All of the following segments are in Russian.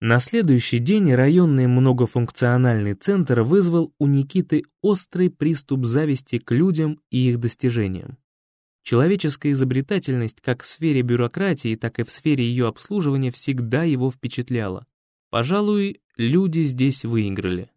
На следующий день районный многофункциональный центр вызвал у Никиты острый приступ зависти к людям и их достижениям. Человеческая изобретательность как в сфере бюрократии, так и в сфере ее обслуживания всегда его впечатляла. Пожалуй, люди здесь выиграли.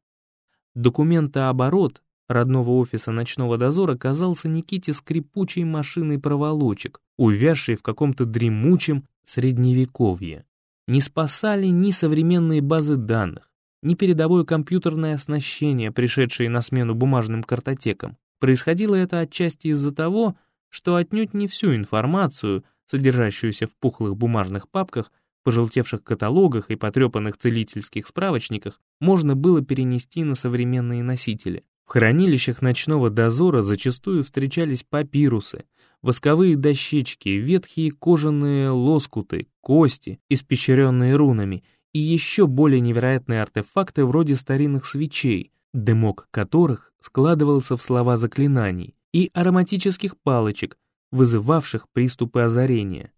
Документооборот родного офиса ночного дозора казался Никите скрипучей машиной проволочек, увязшей в каком-то дремучем средневековье. Не спасали ни современные базы данных, ни передовое компьютерное оснащение, пришедшее на смену бумажным картотекам. Происходило это отчасти из-за того, что отнюдь не всю информацию, содержащуюся в пухлых бумажных папках, пожелтевших каталогах и потрепанных целительских справочниках, можно было перенести на современные носители. В хранилищах ночного дозора зачастую встречались папирусы, восковые дощечки, ветхие кожаные лоскуты, кости, испещренные рунами, и еще более невероятные артефакты вроде старинных свечей, дымок которых складывался в слова заклинаний, и ароматических палочек, вызывавших приступы озарения.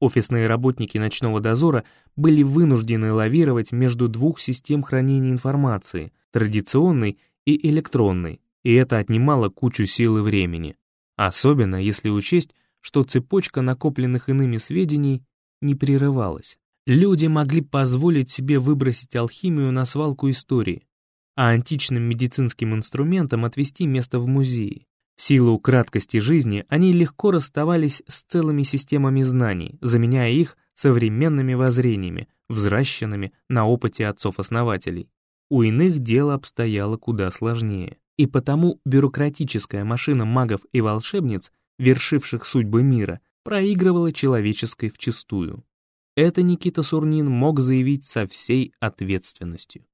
Офисные работники ночного дозора были вынуждены лавировать между двух систем хранения информации, традиционной и электронной, и это отнимало кучу сил и времени. Особенно если учесть, что цепочка накопленных иными сведений не прерывалась. Люди могли позволить себе выбросить алхимию на свалку истории, а античным медицинским инструментам отвести место в музее. В силу краткости жизни они легко расставались с целыми системами знаний, заменяя их современными воззрениями, взращенными на опыте отцов-основателей. У иных дело обстояло куда сложнее. И потому бюрократическая машина магов и волшебниц, вершивших судьбы мира, проигрывала человеческой вчистую. Это Никита Сурнин мог заявить со всей ответственностью.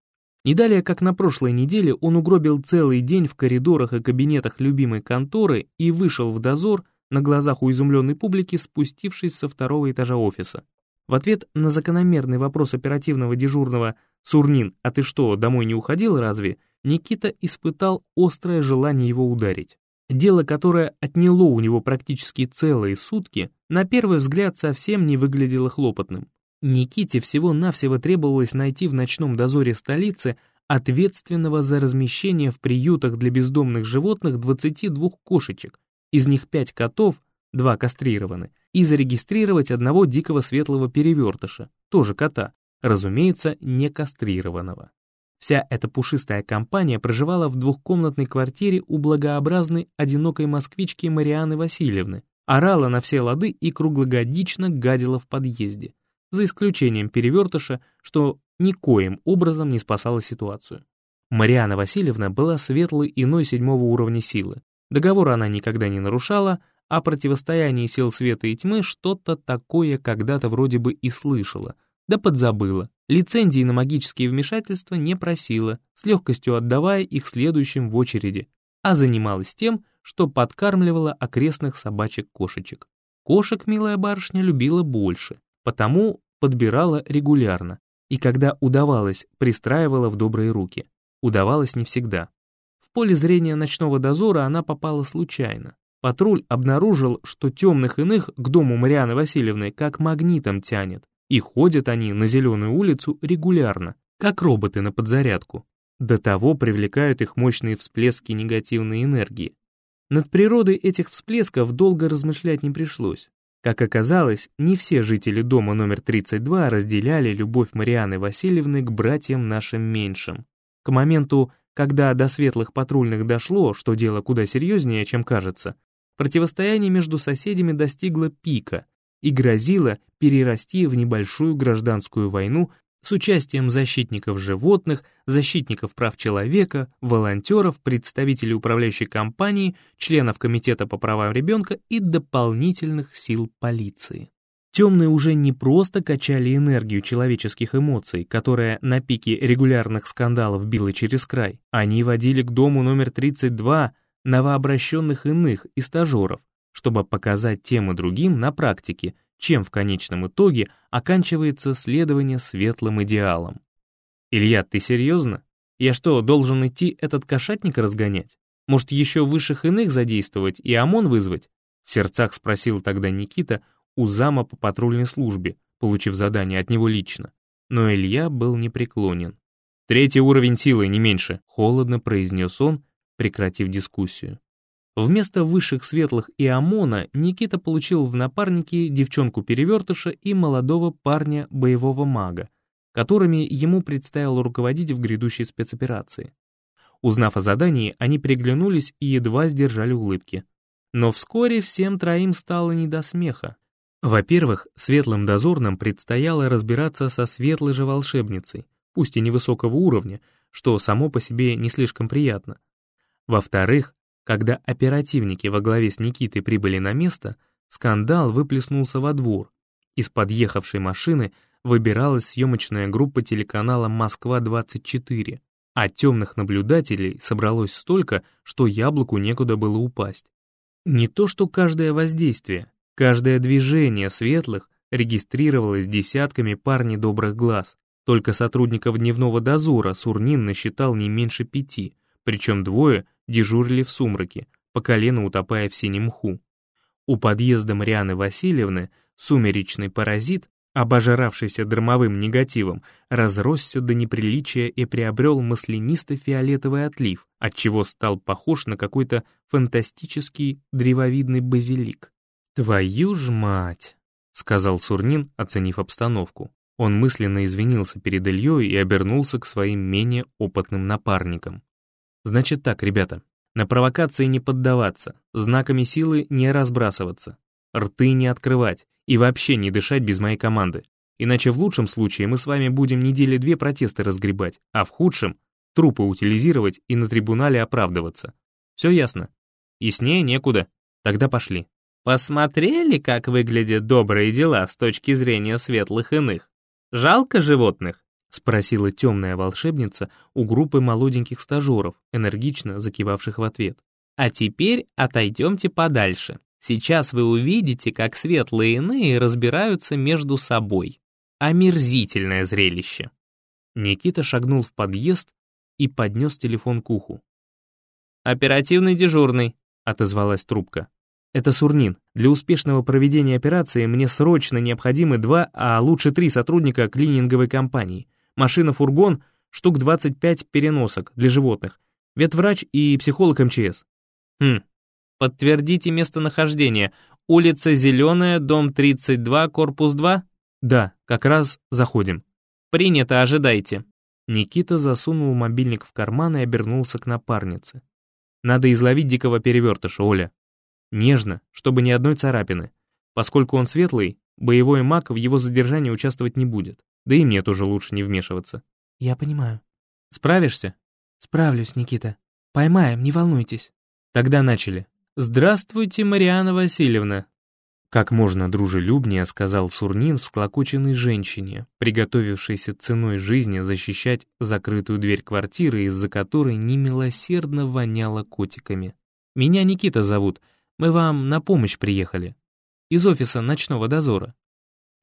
Не далее, как на прошлой неделе, он угробил целый день в коридорах и кабинетах любимой конторы и вышел в дозор на глазах у изумленной публики, спустившись со второго этажа офиса. В ответ на закономерный вопрос оперативного дежурного «Сурнин, а ты что, домой не уходил разве?» Никита испытал острое желание его ударить. Дело, которое отняло у него практически целые сутки, на первый взгляд совсем не выглядело хлопотным. Никите всего-навсего требовалось найти в ночном дозоре столицы ответственного за размещение в приютах для бездомных животных 22 кошечек, из них 5 котов, 2 кастрированы, и зарегистрировать одного дикого светлого перевертыша, тоже кота, разумеется, не кастрированного. Вся эта пушистая компания проживала в двухкомнатной квартире у благообразной одинокой москвички Марианы Васильевны, орала на все лады и круглогодично гадила в подъезде за исключением перевертыша, что никоим образом не спасало ситуацию. Мариана Васильевна была светлой иной седьмого уровня силы. Договор она никогда не нарушала, а противостояние сил света и тьмы что-то такое когда-то вроде бы и слышала, да подзабыла. Лицензии на магические вмешательства не просила, с легкостью отдавая их следующим в очереди, а занималась тем, что подкармливала окрестных собачек-кошечек. Кошек милая барышня любила больше, потому подбирала регулярно, и когда удавалось, пристраивала в добрые руки. Удавалось не всегда. В поле зрения ночного дозора она попала случайно. Патруль обнаружил, что темных иных к дому Марианы Васильевны как магнитом тянет, и ходят они на Зеленую улицу регулярно, как роботы на подзарядку. До того привлекают их мощные всплески негативной энергии. Над природой этих всплесков долго размышлять не пришлось. Как оказалось, не все жители дома номер 32 разделяли любовь Марианы Васильевны к братьям нашим меньшим. К моменту, когда до светлых патрульных дошло, что дело куда серьезнее, чем кажется, противостояние между соседями достигло пика и грозило перерасти в небольшую гражданскую войну с участием защитников животных, защитников прав человека, волонтеров, представителей управляющей компании, членов Комитета по правам ребенка и дополнительных сил полиции. Темные уже не просто качали энергию человеческих эмоций, которая на пике регулярных скандалов била через край, они водили к дому номер 32 новообращенных иных и стажеров, чтобы показать тем и другим на практике, чем в конечном итоге оканчивается следование светлым идеалам. «Илья, ты серьезно? Я что, должен идти этот кошатник разгонять? Может, еще высших иных задействовать и ОМОН вызвать?» В сердцах спросил тогда Никита у зама по патрульной службе, получив задание от него лично. но Илья был непреклонен. «Третий уровень силы, не меньше», — холодно произнес он, прекратив дискуссию. Вместо высших светлых и ОМОНа Никита получил в напарники девчонку-перевертыша и молодого парня боевого мага, которыми ему предстояло руководить в грядущей спецоперации. Узнав о задании, они переглянулись и едва сдержали улыбки. Но вскоре всем троим стало не до смеха. Во-первых, светлым дозорным предстояло разбираться со светлой же волшебницей, пусть и невысокого уровня, что само по себе не слишком приятно. Во-вторых, когда оперативники во главе с Никитой прибыли на место, скандал выплеснулся во двор. Из подъехавшей машины выбиралась съемочная группа телеканала «Москва-24», а темных наблюдателей собралось столько, что яблоку некуда было упасть. Не то что каждое воздействие, каждое движение светлых регистрировалось десятками пар недобрых глаз. Только сотрудников дневного дозора Сурнин насчитал не меньше пяти, причем двое дежурили в сумраке, по колено утопая в синем мху. У подъезда Марианы Васильевны сумеречный паразит, обожравшийся драмовым негативом, разросся до неприличия и приобрел маслянисто-фиолетовый отлив, отчего стал похож на какой-то фантастический древовидный базилик. «Твою ж мать!» — сказал Сурнин, оценив обстановку. Он мысленно извинился перед Ильей и обернулся к своим менее опытным напарникам. Значит так, ребята, на провокации не поддаваться, знаками силы не разбрасываться, рты не открывать и вообще не дышать без моей команды. Иначе в лучшем случае мы с вами будем недели две протесты разгребать, а в худшем — трупы утилизировать и на трибунале оправдываться. Все ясно? Яснее некуда. Тогда пошли. Посмотрели, как выглядят добрые дела с точки зрения светлых иных? Жалко животных? — спросила темная волшебница у группы молоденьких стажеров, энергично закивавших в ответ. «А теперь отойдемте подальше. Сейчас вы увидите, как светлые иные разбираются между собой. Омерзительное зрелище». Никита шагнул в подъезд и поднес телефон к уху. «Оперативный дежурный», — отозвалась трубка. «Это Сурнин. Для успешного проведения операции мне срочно необходимы два, а лучше три сотрудника клининговой компании машина-фургон, штук 25 переносок для животных, ветврач и психолог МЧС. Хм, подтвердите местонахождение. Улица Зеленая, дом 32, корпус 2? Да, как раз заходим. Принято, ожидайте. Никита засунул мобильник в карман и обернулся к напарнице. Надо изловить дикого перевертыша, Оля. Нежно, чтобы ни одной царапины. Поскольку он светлый, боевой маг в его задержании участвовать не будет. Да и мне тоже лучше не вмешиваться. Я понимаю. Справишься? Справлюсь, Никита. Поймаем, не волнуйтесь. Тогда начали. Здравствуйте, Мариана Васильевна. Как можно дружелюбнее сказал Сурнин всклокоченной женщине, приготовившейся ценой жизни защищать закрытую дверь квартиры, из-за которой немилосердно воняло котиками. «Меня Никита зовут. Мы вам на помощь приехали. Из офиса ночного дозора.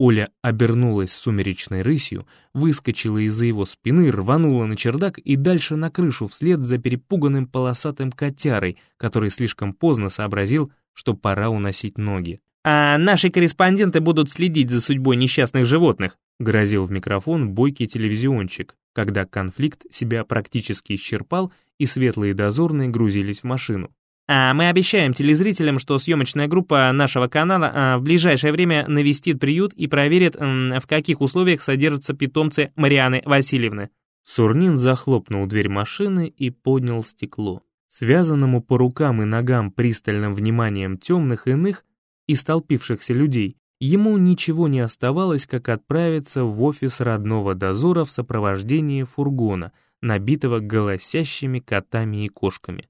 Оля обернулась сумеречной рысью, выскочила из-за его спины, рванула на чердак и дальше на крышу вслед за перепуганным полосатым котярой, который слишком поздно сообразил, что пора уносить ноги. «А наши корреспонденты будут следить за судьбой несчастных животных», грозил в микрофон бойкий телевизиончик, когда конфликт себя практически исчерпал и светлые дозорные грузились в машину. А мы обещаем телезрителям, что съемочная группа нашего канала а, в ближайшее время навестит приют и проверит, в каких условиях содержатся питомцы Марианы Васильевны. Сурнин захлопнул дверь машины и поднял стекло. Связанному по рукам и ногам пристальным вниманием темных иных и столпившихся людей, ему ничего не оставалось, как отправиться в офис родного дозора в сопровождении фургона, набитого голосящими котами и кошками.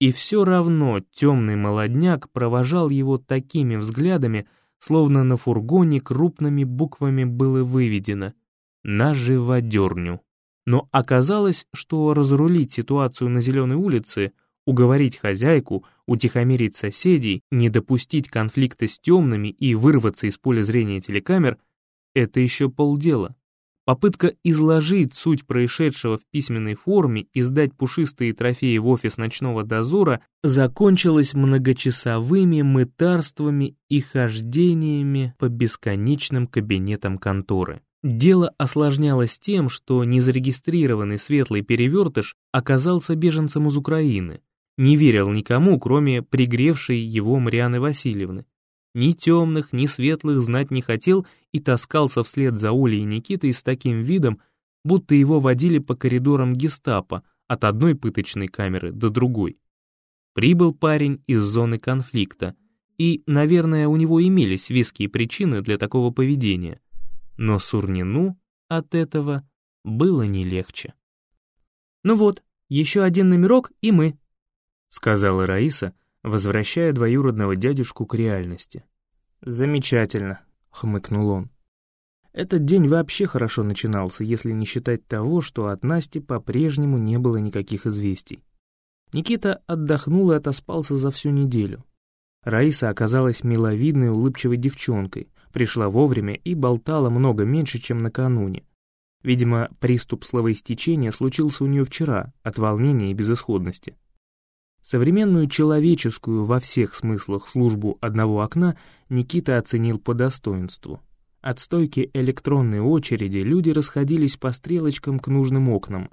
И все равно темный молодняк провожал его такими взглядами, словно на фургоне крупными буквами было выведено «На живодерню». Но оказалось, что разрулить ситуацию на Зеленой улице, уговорить хозяйку, утихомирить соседей, не допустить конфликта с темными и вырваться из поля зрения телекамер — это еще полдела. Попытка изложить суть происшедшего в письменной форме и сдать пушистые трофеи в офис ночного дозора закончилась многочасовыми мытарствами и хождениями по бесконечным кабинетам конторы. Дело осложнялось тем, что незарегистрированный светлый перевертыш оказался беженцем из Украины, не верил никому, кроме пригревшей его Марианы Васильевны. Ни темных, ни светлых знать не хотел и таскался вслед за Олей и Никитой с таким видом, будто его водили по коридорам гестапо от одной пыточной камеры до другой. Прибыл парень из зоны конфликта, и, наверное, у него имелись веские причины для такого поведения. Но Сурнину от этого было не легче. «Ну вот, еще один номерок, и мы», — сказала Раиса, возвращая двоюродного дядюшку к реальности. «Замечательно», — хмыкнул он. Этот день вообще хорошо начинался, если не считать того, что от Насти по-прежнему не было никаких известий. Никита отдохнул и отоспался за всю неделю. Раиса оказалась миловидной, улыбчивой девчонкой, пришла вовремя и болтала много меньше, чем накануне. Видимо, приступ словоистечения случился у нее вчера, от волнения и безысходности. Современную человеческую во всех смыслах службу одного окна Никита оценил по достоинству. От стойки электронной очереди люди расходились по стрелочкам к нужным окнам.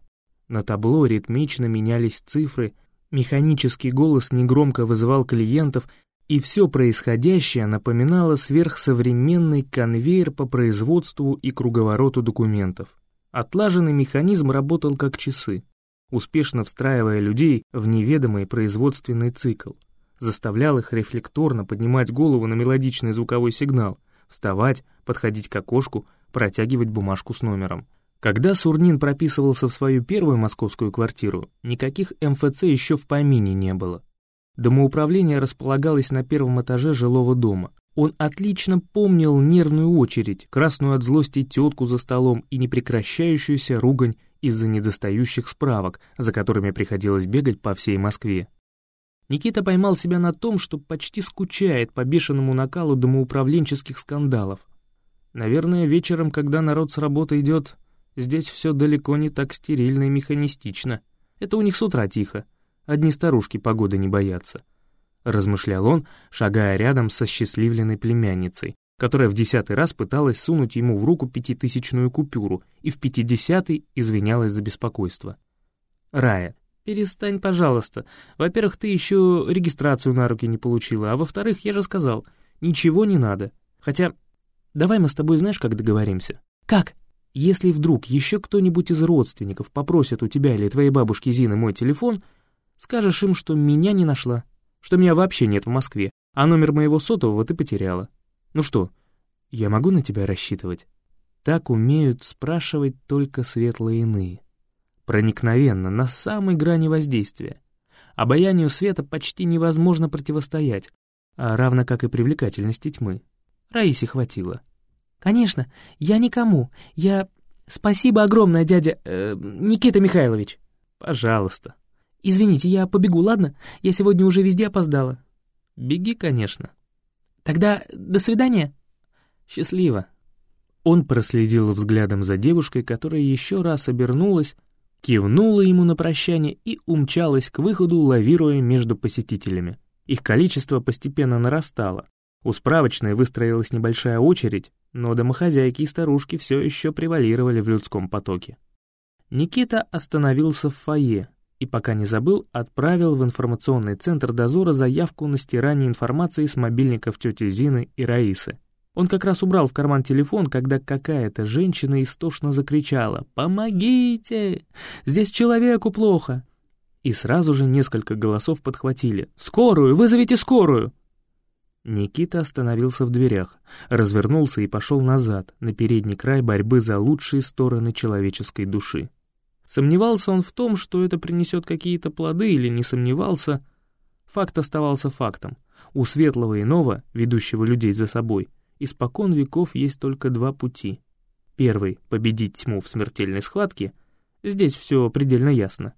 На табло ритмично менялись цифры, механический голос негромко вызывал клиентов, и все происходящее напоминало сверхсовременный конвейер по производству и круговороту документов. Отлаженный механизм работал как часы, успешно встраивая людей в неведомый производственный цикл, заставлял их рефлекторно поднимать голову на мелодичный звуковой сигнал — вставать, подходить к окошку, протягивать бумажку с номером. Когда Сурнин прописывался в свою первую московскую квартиру, никаких МФЦ еще в помине не было. Домоуправление располагалось на первом этаже жилого дома. Он отлично помнил нервную очередь, красную от злости тетку за столом и непрекращающуюся ругань из-за недостающих справок, за которыми приходилось бегать по всей Москве. Никита поймал себя на том, что почти скучает по бешеному накалу домоуправленческих скандалов. Наверное, вечером, когда народ с работы идет, здесь все далеко не так стерильно и механистично. Это у них с утра тихо. Одни старушки погоды не боятся. Размышлял он, шагая рядом со счастливленной племянницей, которая в десятый раз пыталась сунуть ему в руку пятитысячную купюру и в пятидесятый извинялась за беспокойство. Рая, «Перестань, пожалуйста. Во-первых, ты еще регистрацию на руки не получила, а во-вторых, я же сказал, ничего не надо. Хотя, давай мы с тобой знаешь, как договоримся?» «Как?» «Если вдруг еще кто-нибудь из родственников попросит у тебя или твоей бабушки Зины мой телефон, скажешь им, что меня не нашла, что меня вообще нет в Москве, а номер моего сотового ты потеряла. Ну что, я могу на тебя рассчитывать?» Так умеют спрашивать только светлые иные проникновенно, на самой грани воздействия. Обаянию света почти невозможно противостоять, а равно как и привлекательности тьмы. Раисе хватило. «Конечно, я никому. Я... Спасибо огромное, дядя... Э, Никита Михайлович». «Пожалуйста». «Извините, я побегу, ладно? Я сегодня уже везде опоздала». «Беги, конечно». «Тогда до свидания». «Счастливо». Он проследил взглядом за девушкой, которая еще раз обернулась, кивнула ему на прощание и умчалась к выходу, лавируя между посетителями. Их количество постепенно нарастало. У справочной выстроилась небольшая очередь, но домохозяйки и старушки все еще превалировали в людском потоке. Никита остановился в фойе и, пока не забыл, отправил в информационный центр дозора заявку на стирание информации с мобильников тети Зины и Раисы. Он как раз убрал в карман телефон, когда какая-то женщина истошно закричала «Помогите! Здесь человеку плохо!» И сразу же несколько голосов подхватили «Скорую! Вызовите скорую!» Никита остановился в дверях, развернулся и пошел назад, на передний край борьбы за лучшие стороны человеческой души. Сомневался он в том, что это принесет какие-то плоды, или не сомневался. Факт оставался фактом. У светлого иного, ведущего людей за собой, испокон веков есть только два пути. Первый — победить тьму в смертельной схватке. Здесь все предельно ясно.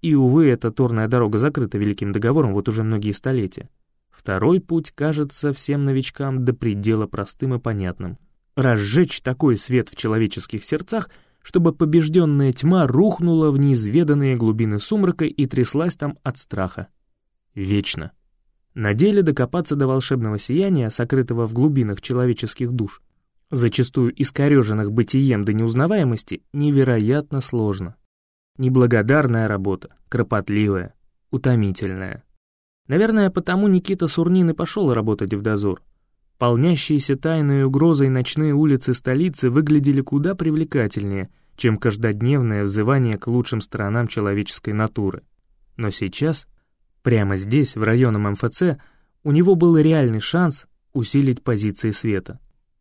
И, увы, эта торная дорога закрыта Великим договором вот уже многие столетия. Второй путь кажется всем новичкам до предела простым и понятным. Разжечь такой свет в человеческих сердцах, чтобы побежденная тьма рухнула в неизведанные глубины сумрака и тряслась там от страха. Вечно. На деле докопаться до волшебного сияния, сокрытого в глубинах человеческих душ, зачастую искореженных бытием до неузнаваемости, невероятно сложно. Неблагодарная работа, кропотливая, утомительная. Наверное, потому Никита Сурнин и пошел работать в дозор. Полнящиеся тайной угрозой ночные улицы столицы выглядели куда привлекательнее, чем каждодневное взывание к лучшим сторонам человеческой натуры. Но сейчас, прямо здесь, в районном МФЦ, у него был реальный шанс усилить позиции света.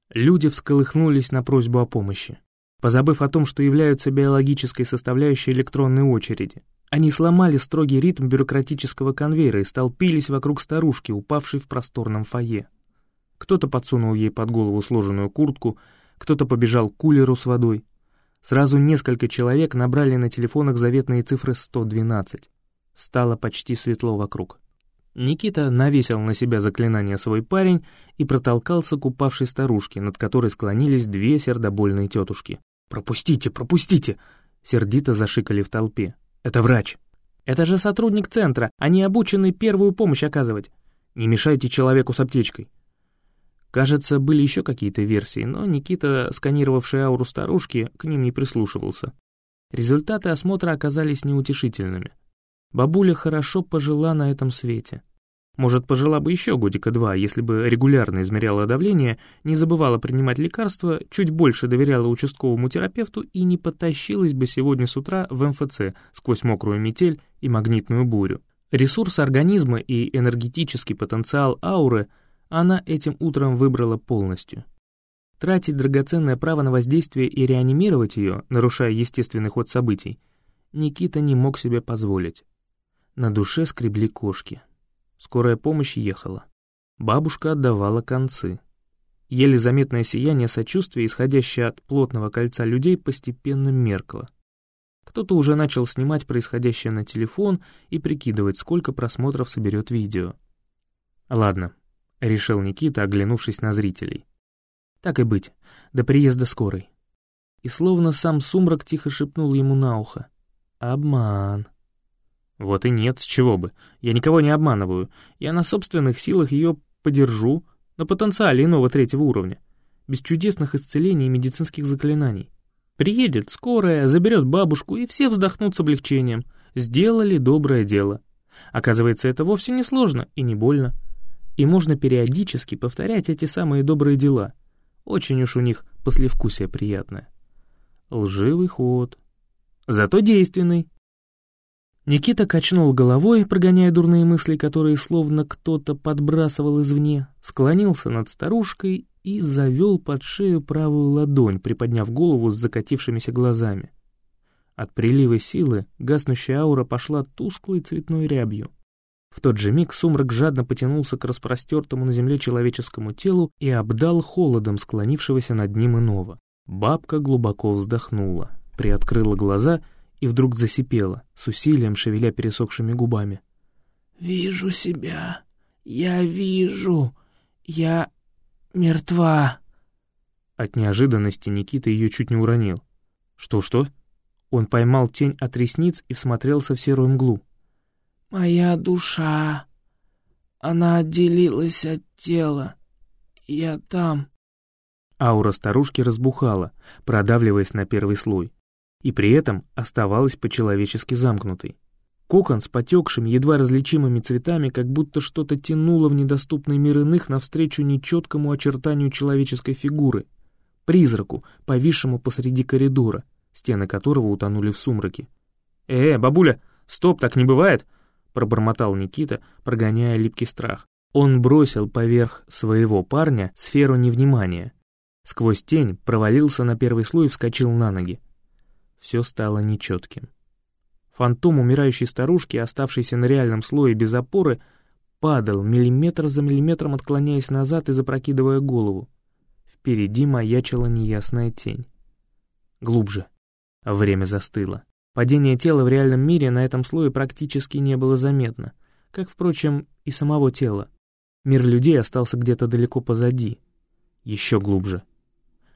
Люди всколыхнулись на просьбу о помощи позабыв о том, что являются биологической составляющей электронной очереди. Они сломали строгий ритм бюрократического конвейера и столпились вокруг старушки, упавшей в просторном фойе. Кто-то подсунул ей под голову сложенную куртку, кто-то побежал к кулеру с водой. Сразу несколько человек набрали на телефонах заветные цифры 112. Стало почти светло вокруг. Никита навесил на себя заклинание свой парень и протолкался к упавшей старушке, над которой склонились две сердобольные тетушки. «Пропустите, пропустите!» Сердито зашикали в толпе. «Это врач!» «Это же сотрудник центра, они обучены первую помощь оказывать!» «Не мешайте человеку с аптечкой!» Кажется, были еще какие-то версии, но Никита, сканировавший ауру старушки, к ним не прислушивался. Результаты осмотра оказались неутешительными. Бабуля хорошо пожила на этом свете. Может, пожила бы еще годика два, если бы регулярно измеряла давление, не забывала принимать лекарства, чуть больше доверяла участковому терапевту и не потащилась бы сегодня с утра в МФЦ сквозь мокрую метель и магнитную бурю. Ресурс организма и энергетический потенциал ауры она этим утром выбрала полностью. Тратить драгоценное право на воздействие и реанимировать ее, нарушая естественный ход событий, Никита не мог себе позволить. На душе скребли кошки. Скорая помощь ехала. Бабушка отдавала концы. Еле заметное сияние сочувствия, исходящее от плотного кольца людей, постепенно меркло. Кто-то уже начал снимать происходящее на телефон и прикидывать, сколько просмотров соберет видео. «Ладно», — решил Никита, оглянувшись на зрителей. «Так и быть, до приезда скорой». И словно сам сумрак тихо шепнул ему на ухо. «Обман». Вот и нет, с чего бы. Я никого не обманываю. Я на собственных силах ее подержу, на потенциале иного третьего уровня. Без чудесных исцелений и медицинских заклинаний. Приедет скорая, заберет бабушку, и все вздохнут с облегчением. Сделали доброе дело. Оказывается, это вовсе не сложно и не больно. И можно периодически повторять эти самые добрые дела. Очень уж у них послевкусие приятное. Лживый ход. Зато действенный. Никита качнул головой, прогоняя дурные мысли, которые словно кто-то подбрасывал извне, склонился над старушкой и завел под шею правую ладонь, приподняв голову с закатившимися глазами. От прилива силы гаснущая аура пошла тусклой цветной рябью. В тот же миг сумрак жадно потянулся к распростертому на земле человеческому телу и обдал холодом склонившегося над ним иного. Бабка глубоко вздохнула, приоткрыла глаза — и вдруг засипела, с усилием шевеля пересохшими губами. «Вижу себя. Я вижу. Я мертва». От неожиданности Никита ее чуть не уронил. «Что-что?» Он поймал тень от ресниц и всмотрелся в серую мглу. «Моя душа. Она отделилась от тела. Я там». Аура старушки разбухала, продавливаясь на первый слой и при этом оставалась по-человечески замкнутой. Кокон с потекшими, едва различимыми цветами, как будто что-то тянуло в недоступный мир иных навстречу нечеткому очертанию человеческой фигуры, призраку, повисшему посреди коридора, стены которого утонули в сумраке. «Э, бабуля, стоп, так не бывает!» — пробормотал Никита, прогоняя липкий страх. Он бросил поверх своего парня сферу невнимания. Сквозь тень провалился на первый слой и вскочил на ноги все стало нечетким. Фантом умирающей старушки, оставшейся на реальном слое без опоры, падал, миллиметр за миллиметром отклоняясь назад и запрокидывая голову. Впереди маячила неясная тень. Глубже. Время застыло. Падение тела в реальном мире на этом слое практически не было заметно, как, впрочем, и самого тела. Мир людей остался где-то далеко позади. Еще глубже.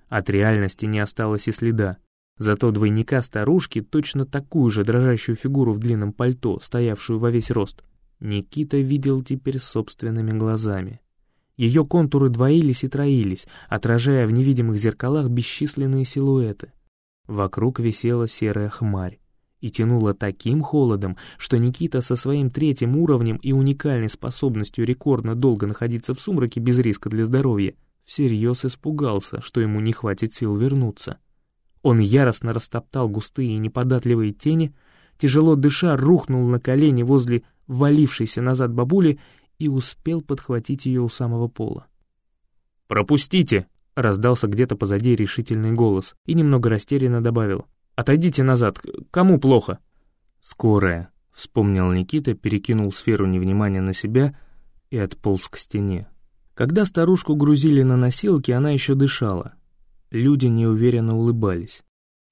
От реальности не осталось и следа. Зато двойника старушки, точно такую же дрожащую фигуру в длинном пальто, стоявшую во весь рост, Никита видел теперь собственными глазами. Ее контуры двоились и троились, отражая в невидимых зеркалах бесчисленные силуэты. Вокруг висела серая хмарь и тянуло таким холодом, что Никита со своим третьим уровнем и уникальной способностью рекордно долго находиться в сумраке без риска для здоровья, всерьез испугался, что ему не хватит сил вернуться. Он яростно растоптал густые и неподатливые тени, тяжело дыша рухнул на колени возле валившейся назад бабули и успел подхватить ее у самого пола. «Пропустите!» — раздался где-то позади решительный голос и немного растерянно добавил. «Отойдите назад, кому плохо?» «Скорая», — вспомнил Никита, перекинул сферу невнимания на себя и отполз к стене. Когда старушку грузили на носилки, она еще дышала. Люди неуверенно улыбались.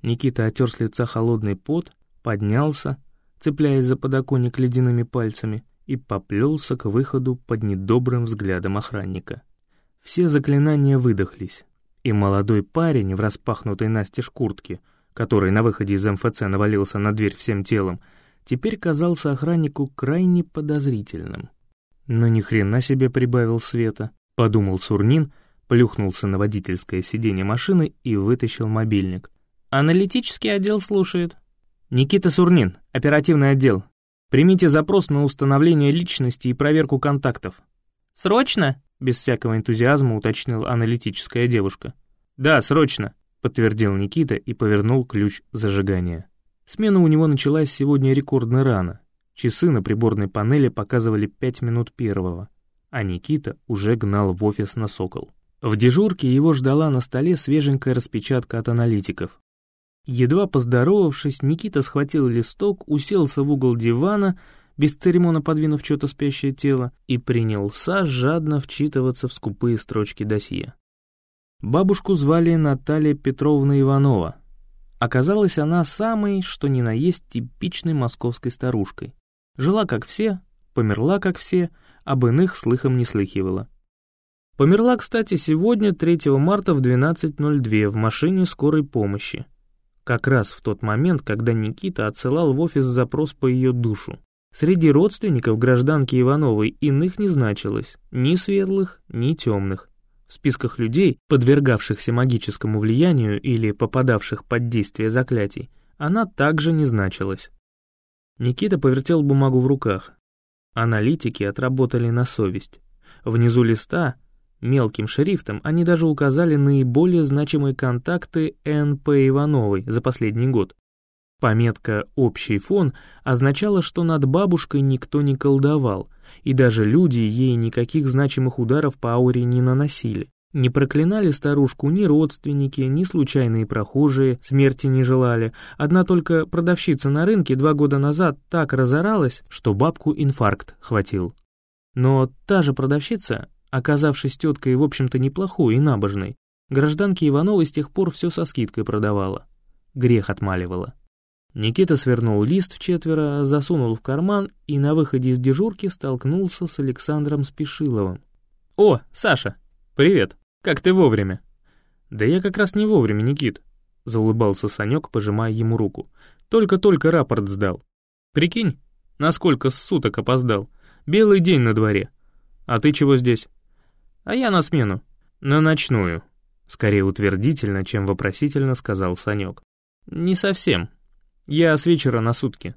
Никита отер с лица холодный пот, поднялся, цепляясь за подоконник ледяными пальцами, и поплелся к выходу под недобрым взглядом охранника. Все заклинания выдохлись, и молодой парень в распахнутой настежь куртке, который на выходе из МФЦ навалился на дверь всем телом, теперь казался охраннику крайне подозрительным. Но ни хрена себе прибавил света, подумал Сурнин, плюхнулся на водительское сиденье машины и вытащил мобильник. «Аналитический отдел слушает». «Никита Сурнин, оперативный отдел. Примите запрос на установление личности и проверку контактов». «Срочно?» — без всякого энтузиазма уточнила аналитическая девушка. «Да, срочно», — подтвердил Никита и повернул ключ зажигания. Смена у него началась сегодня рекордно рано. Часы на приборной панели показывали пять минут первого, а Никита уже гнал в офис на «Сокол». В дежурке его ждала на столе свеженькая распечатка от аналитиков. Едва поздоровавшись, Никита схватил листок, уселся в угол дивана, без церемона подвинув что-то спящее тело, и принялся жадно вчитываться в скупые строчки досье. Бабушку звали Наталья Петровна Иванова. Оказалась она самой, что ни на есть, типичной московской старушкой. Жила как все, померла как все, об иных слыхом не слыхивала. Померла, кстати, сегодня, 3 марта в 12.02 в машине скорой помощи. Как раз в тот момент, когда Никита отсылал в офис запрос по ее душу. Среди родственников гражданки Ивановой иных не значилось, ни светлых, ни темных. В списках людей, подвергавшихся магическому влиянию или попадавших под действие заклятий, она также не значилась. Никита повертел бумагу в руках. Аналитики отработали на совесть. Внизу листа Мелким шрифтом они даже указали наиболее значимые контакты Н.П. Ивановой за последний год. Пометка «Общий фон» означала, что над бабушкой никто не колдовал, и даже люди ей никаких значимых ударов по ауре не наносили. Не проклинали старушку ни родственники, ни случайные прохожие, смерти не желали. Одна только продавщица на рынке два года назад так разоралась, что бабку инфаркт хватил. Но та же продавщица Оказавшись теткой, в общем-то, неплохой и набожной, гражданке Ивановой с тех пор все со скидкой продавала. Грех отмаливала. Никита свернул лист в четверо, засунул в карман и на выходе из дежурки столкнулся с Александром Спешиловым. «О, Саша! Привет! Как ты вовремя?» «Да я как раз не вовремя, Никит», — заулыбался Санек, пожимая ему руку. «Только-только рапорт сдал. Прикинь, насколько суток опоздал. Белый день на дворе. А ты чего здесь?» а я на смену. На ночную. Скорее утвердительно, чем вопросительно сказал Санек. Не совсем. Я с вечера на сутки.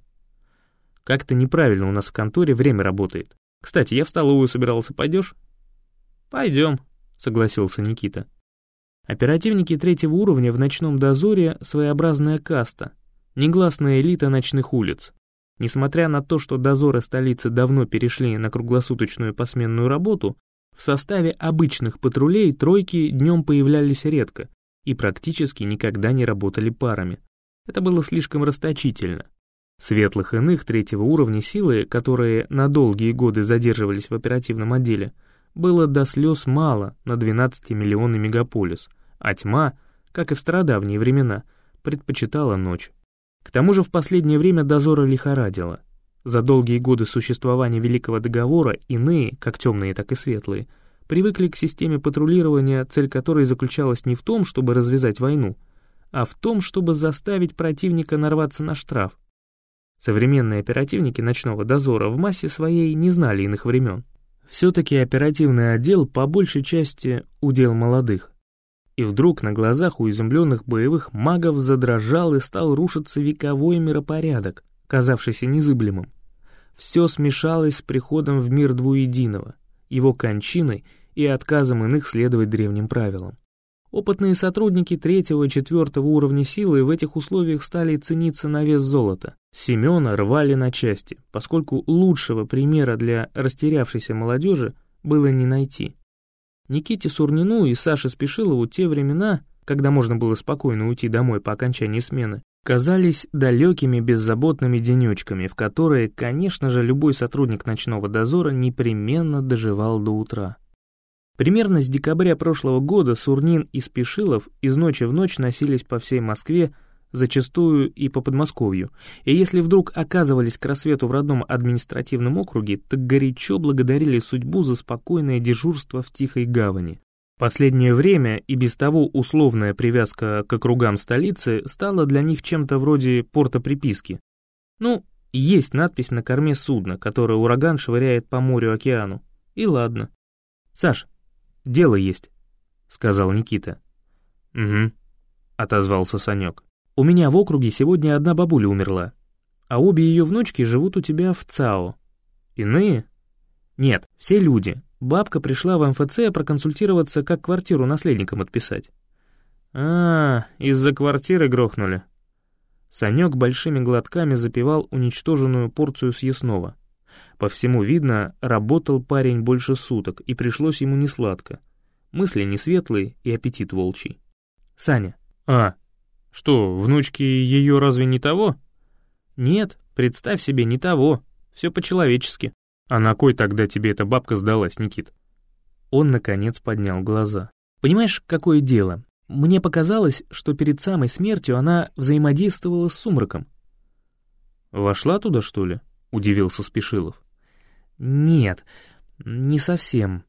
Как-то неправильно у нас в конторе время работает. Кстати, я в столовую собирался, пойдешь? Пойдем, согласился Никита. Оперативники третьего уровня в ночном дозоре — своеобразная каста, негласная элита ночных улиц. Несмотря на то, что дозоры столицы давно перешли на круглосуточную посменную работу, в составе обычных патрулей тройки днем появлялись редко и практически никогда не работали парами. Это было слишком расточительно. Светлых иных третьего уровня силы, которые на долгие годы задерживались в оперативном отделе, было до слез мало на 12-миллионный мегаполис, а тьма, как и в стародавние времена, предпочитала ночь. К тому же в последнее время дозора лихорадила. За долгие годы существования Великого Договора иные, как темные, так и светлые, привыкли к системе патрулирования, цель которой заключалась не в том, чтобы развязать войну, а в том, чтобы заставить противника нарваться на штраф. Современные оперативники ночного дозора в массе своей не знали иных времен. Все-таки оперативный отдел по большей части удел молодых. И вдруг на глазах у изумленных боевых магов задрожал и стал рушиться вековой миропорядок, казавшийся незыблемым. Все смешалось с приходом в мир двуединого, его кончиной и отказом иных следовать древним правилам. Опытные сотрудники третьего и четвертого уровня силы в этих условиях стали цениться на вес золота. Семена рвали на части, поскольку лучшего примера для растерявшейся молодежи было не найти. Никите Сурнину и Саше Спешилову те времена, когда можно было спокойно уйти домой по окончании смены, казались далекими беззаботными денечками, в которые, конечно же, любой сотрудник ночного дозора непременно доживал до утра. Примерно с декабря прошлого года Сурнин и Спешилов из ночи в ночь носились по всей Москве, зачастую и по Подмосковью, и если вдруг оказывались к рассвету в родном административном округе, так горячо благодарили судьбу за спокойное дежурство в Тихой Гавани. Последнее время и без того условная привязка к округам столицы стала для них чем-то вроде порта приписки. Ну, есть надпись на корме судна, которое ураган швыряет по морю-океану. И ладно. Саш, дело есть», — сказал Никита. «Угу», — отозвался Санек. «У меня в округе сегодня одна бабуля умерла, а обе ее внучки живут у тебя в ЦАО. Иные?» «Нет, все люди. Бабка пришла в МФЦ проконсультироваться, как квартиру наследникам отписать». «А, из-за квартиры грохнули». Санек большими глотками запивал уничтоженную порцию съестного. По всему видно, работал парень больше суток, и пришлось ему несладко. Мысли не светлые и аппетит волчий. «Саня». «А, что, внучки ее разве не того?» «Нет, представь себе, не того. Все по-человечески». «А на кой тогда тебе эта бабка сдалась, Никит?» Он, наконец, поднял глаза. «Понимаешь, какое дело? Мне показалось, что перед самой смертью она взаимодействовала с сумраком». «Вошла туда, что ли?» — удивился Спешилов. «Нет, не совсем».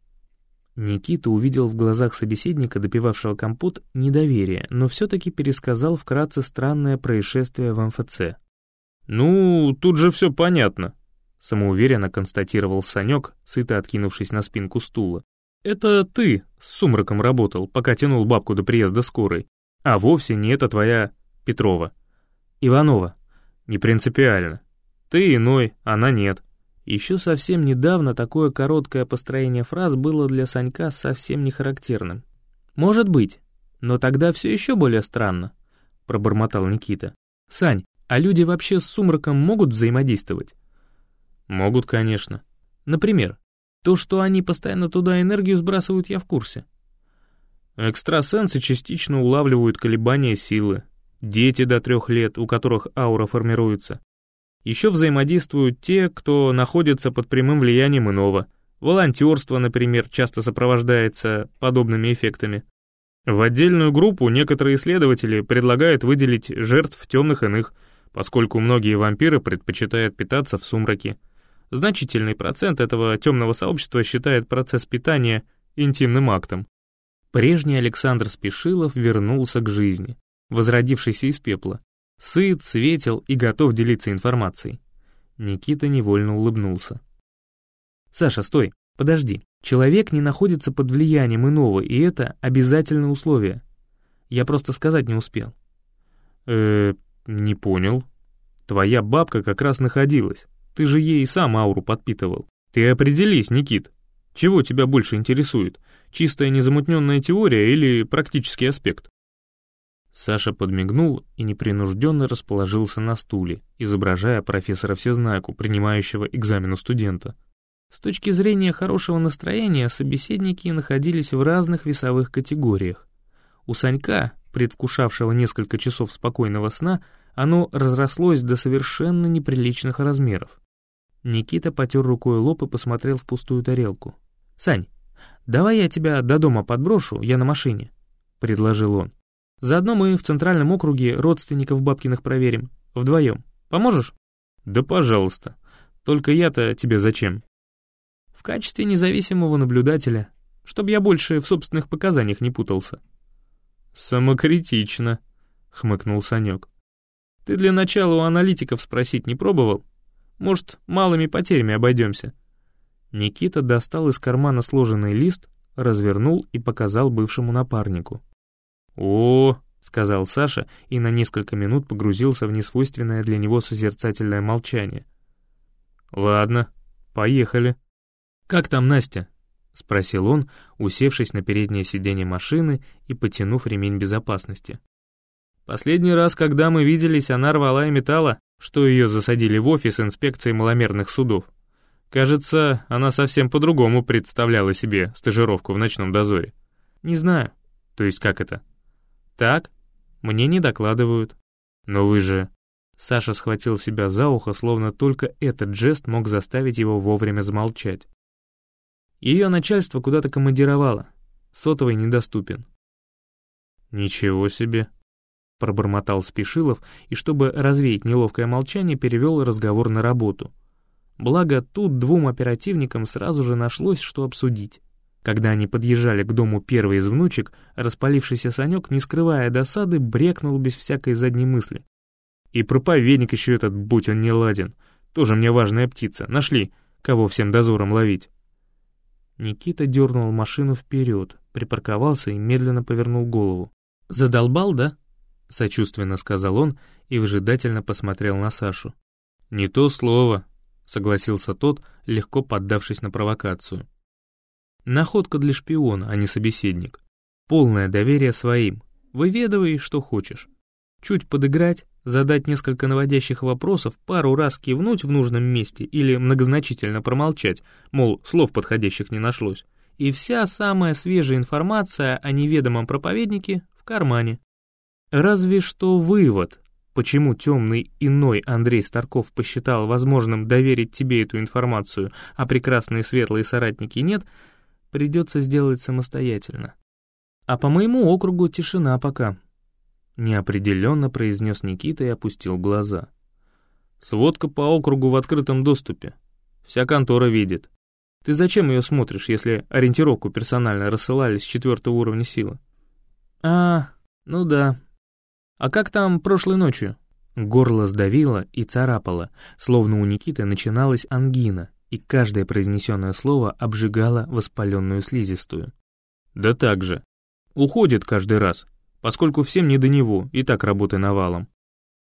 Никита увидел в глазах собеседника, допивавшего компот, недоверие, но все-таки пересказал вкратце странное происшествие в МФЦ. «Ну, тут же все понятно», — самоуверенно констатировал Санек, сыто откинувшись на спинку стула. «Это ты с сумраком работал, пока тянул бабку до приезда скорой, а вовсе не это твоя Петрова. Иванова. Не принципиально. Ты иной, она нет. Еще совсем недавно такое короткое построение фраз было для Санька совсем не характерным. «Может быть, но тогда все еще более странно», — пробормотал Никита. «Сань, а люди вообще с сумраком могут взаимодействовать?» «Могут, конечно. Например, то, что они постоянно туда энергию сбрасывают, я в курсе». Экстрасенсы частично улавливают колебания силы. Дети до трех лет, у которых аура формируется, еще взаимодействуют те, кто находится под прямым влиянием иного. Волонтерство, например, часто сопровождается подобными эффектами. В отдельную группу некоторые исследователи предлагают выделить жертв темных иных, поскольку многие вампиры предпочитают питаться в сумраке. Значительный процент этого темного сообщества считает процесс питания интимным актом. Прежний Александр Спешилов вернулся к жизни, возродившийся из пепла. Сыт, светел и готов делиться информацией. Никита невольно улыбнулся. «Саша, стой, подожди. Человек не находится под влиянием иного, и это обязательное условие. Я просто сказать не успел». «Э, не понял. Твоя бабка как раз находилась. Ты же ей сам ауру подпитывал. Ты определись, Никит. Чего тебя больше интересует? Чистая незамутненная теория или практический аспект?» Саша подмигнул и непринужденно расположился на стуле, изображая профессора-всезнайку, принимающего экзамен у студента. С точки зрения хорошего настроения собеседники находились в разных весовых категориях. У Санька, предвкушавшего несколько часов спокойного сна, оно разрослось до совершенно неприличных размеров. Никита потер рукой лоб и посмотрел в пустую тарелку. «Сань, давай я тебя до дома подброшу, я на машине», — предложил он. Заодно мы в центральном округе родственников Бабкиных проверим. Вдвоем. Поможешь? Да пожалуйста. Только я-то тебе зачем? В качестве независимого наблюдателя, чтобы я больше в собственных показаниях не путался. Самокритично, хмыкнул Санек. Ты для начала у аналитиков спросить не пробовал? Может, малыми потерями обойдемся? Никита достал из кармана сложенный лист, развернул и показал бывшему напарнику. «О, — сказал Саша и на несколько минут погрузился в несвойственное для него созерцательное молчание. «Ладно, поехали». «Как там Настя?» — спросил он, усевшись на переднее сиденье машины и потянув ремень безопасности. «Последний раз, когда мы виделись, она рвала и металла, что ее засадили в офис инспекции маломерных судов. Кажется, она совсем по-другому представляла себе стажировку в ночном дозоре. Не знаю. То есть как это?» «Так? Мне не докладывают». «Но вы же...» Саша схватил себя за ухо, словно только этот жест мог заставить его вовремя замолчать. Ее начальство куда-то командировало. Сотовый недоступен. «Ничего себе!» — пробормотал Спешилов и, чтобы развеять неловкое молчание, перевел разговор на работу. Благо, тут двум оперативникам сразу же нашлось, что обсудить. Когда они подъезжали к дому первый из внучек, распалившийся Санек, не скрывая досады, брекнул без всякой задней мысли. «И проповедник еще этот, будь он не ладен. Тоже мне важная птица. Нашли, кого всем дозором ловить». Никита дернул машину вперед, припарковался и медленно повернул голову. «Задолбал, да?» — сочувственно сказал он и выжидательно посмотрел на Сашу. «Не то слово», — согласился тот, легко поддавшись на провокацию. Находка для шпиона, а не собеседник. Полное доверие своим. Выведывай, что хочешь. Чуть подыграть, задать несколько наводящих вопросов, пару раз кивнуть в нужном месте или многозначительно промолчать, мол, слов подходящих не нашлось. И вся самая свежая информация о неведомом проповеднике в кармане. Разве что вывод, почему темный иной Андрей Старков посчитал возможным доверить тебе эту информацию, а прекрасные светлые соратники нет — придется сделать самостоятельно. А по моему округу тишина пока. Неопределенно произнес Никита и опустил глаза. Сводка по округу в открытом доступе. Вся контора видит. Ты зачем ее смотришь, если ориентировку персонально рассылали с четвертого уровня силы? А, ну да. А как там прошлой ночью? Горло сдавило и царапало, словно у Никиты начиналась ангина, и каждое произнесенное слово обжигало воспаленную слизистую. Да так же. Уходит каждый раз, поскольку всем не до него, и так работы навалом.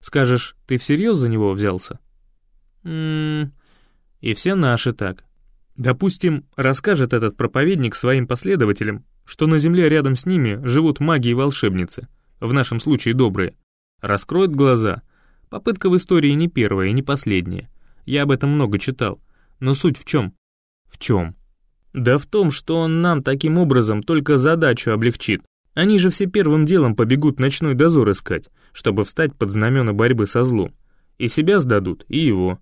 Скажешь, ты всерьез за него взялся? Ммм, и все наши так. Допустим, расскажет этот проповедник своим последователям, что на земле рядом с ними живут маги и волшебницы, в нашем случае добрые. Раскроет глаза. Попытка в истории не первая и не последняя. Я об этом много читал. Но суть в чем? В чем? Да в том, что он нам таким образом только задачу облегчит. Они же все первым делом побегут ночной дозор искать, чтобы встать под знамена борьбы со злом. И себя сдадут, и его.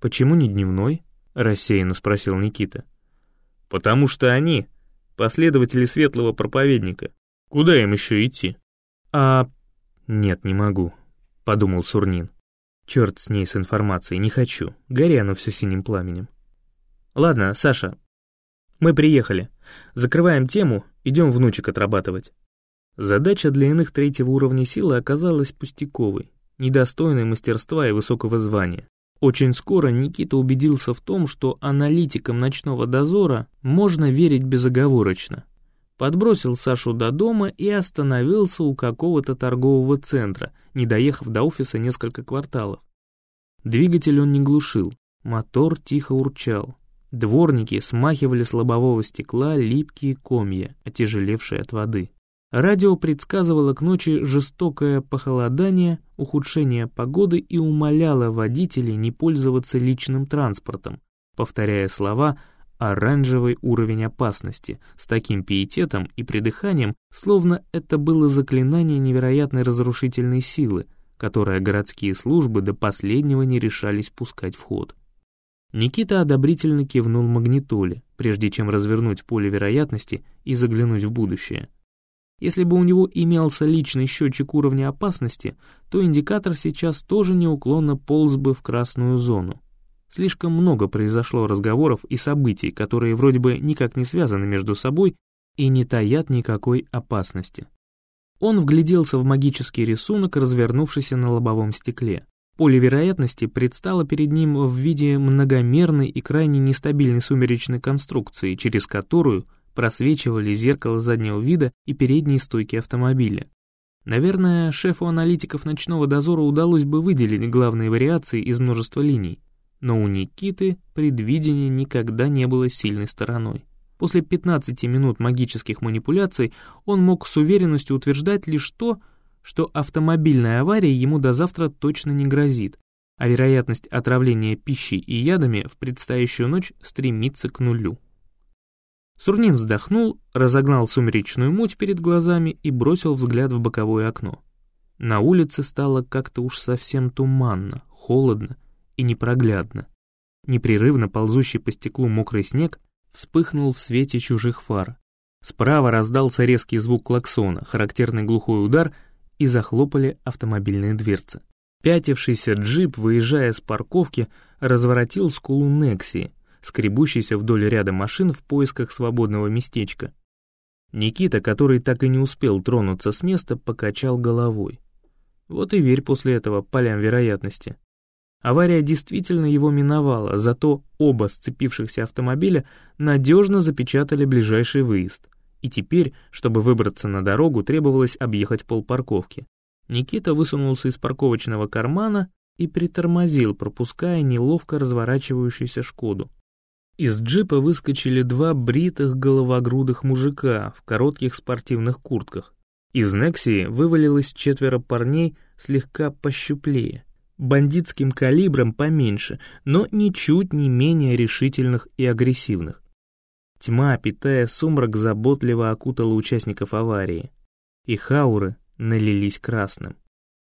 «Почему не дневной?» — рассеянно спросил Никита. «Потому что они — последователи светлого проповедника. Куда им еще идти?» «А...» «Нет, не могу», — подумал Сурнин. Черт с ней с информацией, не хочу. Гори оно все синим пламенем. Ладно, Саша, мы приехали. Закрываем тему, идем внучек отрабатывать. Задача для иных третьего уровня силы оказалась пустяковой, недостойной мастерства и высокого звания. Очень скоро Никита убедился в том, что аналитикам ночного дозора можно верить безоговорочно. Подбросил Сашу до дома и остановился у какого-то торгового центра, не доехав до офиса несколько кварталов. Двигатель он не глушил, мотор тихо урчал. Дворники смахивали с лобового стекла липкие комья, отяжелевшие от воды. Радио предсказывало к ночи жестокое похолодание, ухудшение погоды и умоляло водителей не пользоваться личным транспортом, повторяя слова оранжевый уровень опасности, с таким пиететом и придыханием, словно это было заклинание невероятной разрушительной силы, которое городские службы до последнего не решались пускать в ход. Никита одобрительно кивнул магнитоле, прежде чем развернуть поле вероятности и заглянуть в будущее. Если бы у него имелся личный счетчик уровня опасности, то индикатор сейчас тоже неуклонно полз бы в красную зону. Слишком много произошло разговоров и событий, которые вроде бы никак не связаны между собой и не таят никакой опасности. Он вгляделся в магический рисунок, развернувшийся на лобовом стекле. Поле вероятности предстало перед ним в виде многомерной и крайне нестабильной сумеречной конструкции, через которую просвечивали зеркало заднего вида и передние стойки автомобиля. Наверное, шефу аналитиков ночного дозора удалось бы выделить главные вариации из множества линий, но у Никиты предвидение никогда не было сильной стороной. После 15 минут магических манипуляций он мог с уверенностью утверждать лишь то, что автомобильная авария ему до завтра точно не грозит, а вероятность отравления пищей и ядами в предстоящую ночь стремится к нулю. Сурнин вздохнул, разогнал сумеречную муть перед глазами и бросил взгляд в боковое окно. На улице стало как-то уж совсем туманно, холодно и непроглядно. Непрерывно ползущий по стеклу мокрый снег вспыхнул в свете чужих фар. Справа раздался резкий звук клаксона, характерный глухой удар — и захлопали автомобильные дверцы. Пятившийся джип, выезжая с парковки, разворотил скулу Некси, скребущийся вдоль ряда машин в поисках свободного местечка. Никита, который так и не успел тронуться с места, покачал головой. Вот и верь после этого полям вероятности. Авария действительно его миновала, зато оба сцепившихся автомобиля надежно запечатали ближайший выезд и теперь, чтобы выбраться на дорогу, требовалось объехать полпарковки. Никита высунулся из парковочного кармана и притормозил, пропуская неловко разворачивающуюся «Шкоду». Из джипа выскочили два бритых головогрудых мужика в коротких спортивных куртках. Из Нексии вывалилось четверо парней слегка пощуплее, бандитским калибром поменьше, но ничуть не менее решительных и агрессивных. Тьма, питая сумрак, заботливо окутала участников аварии. Их ауры налились красным.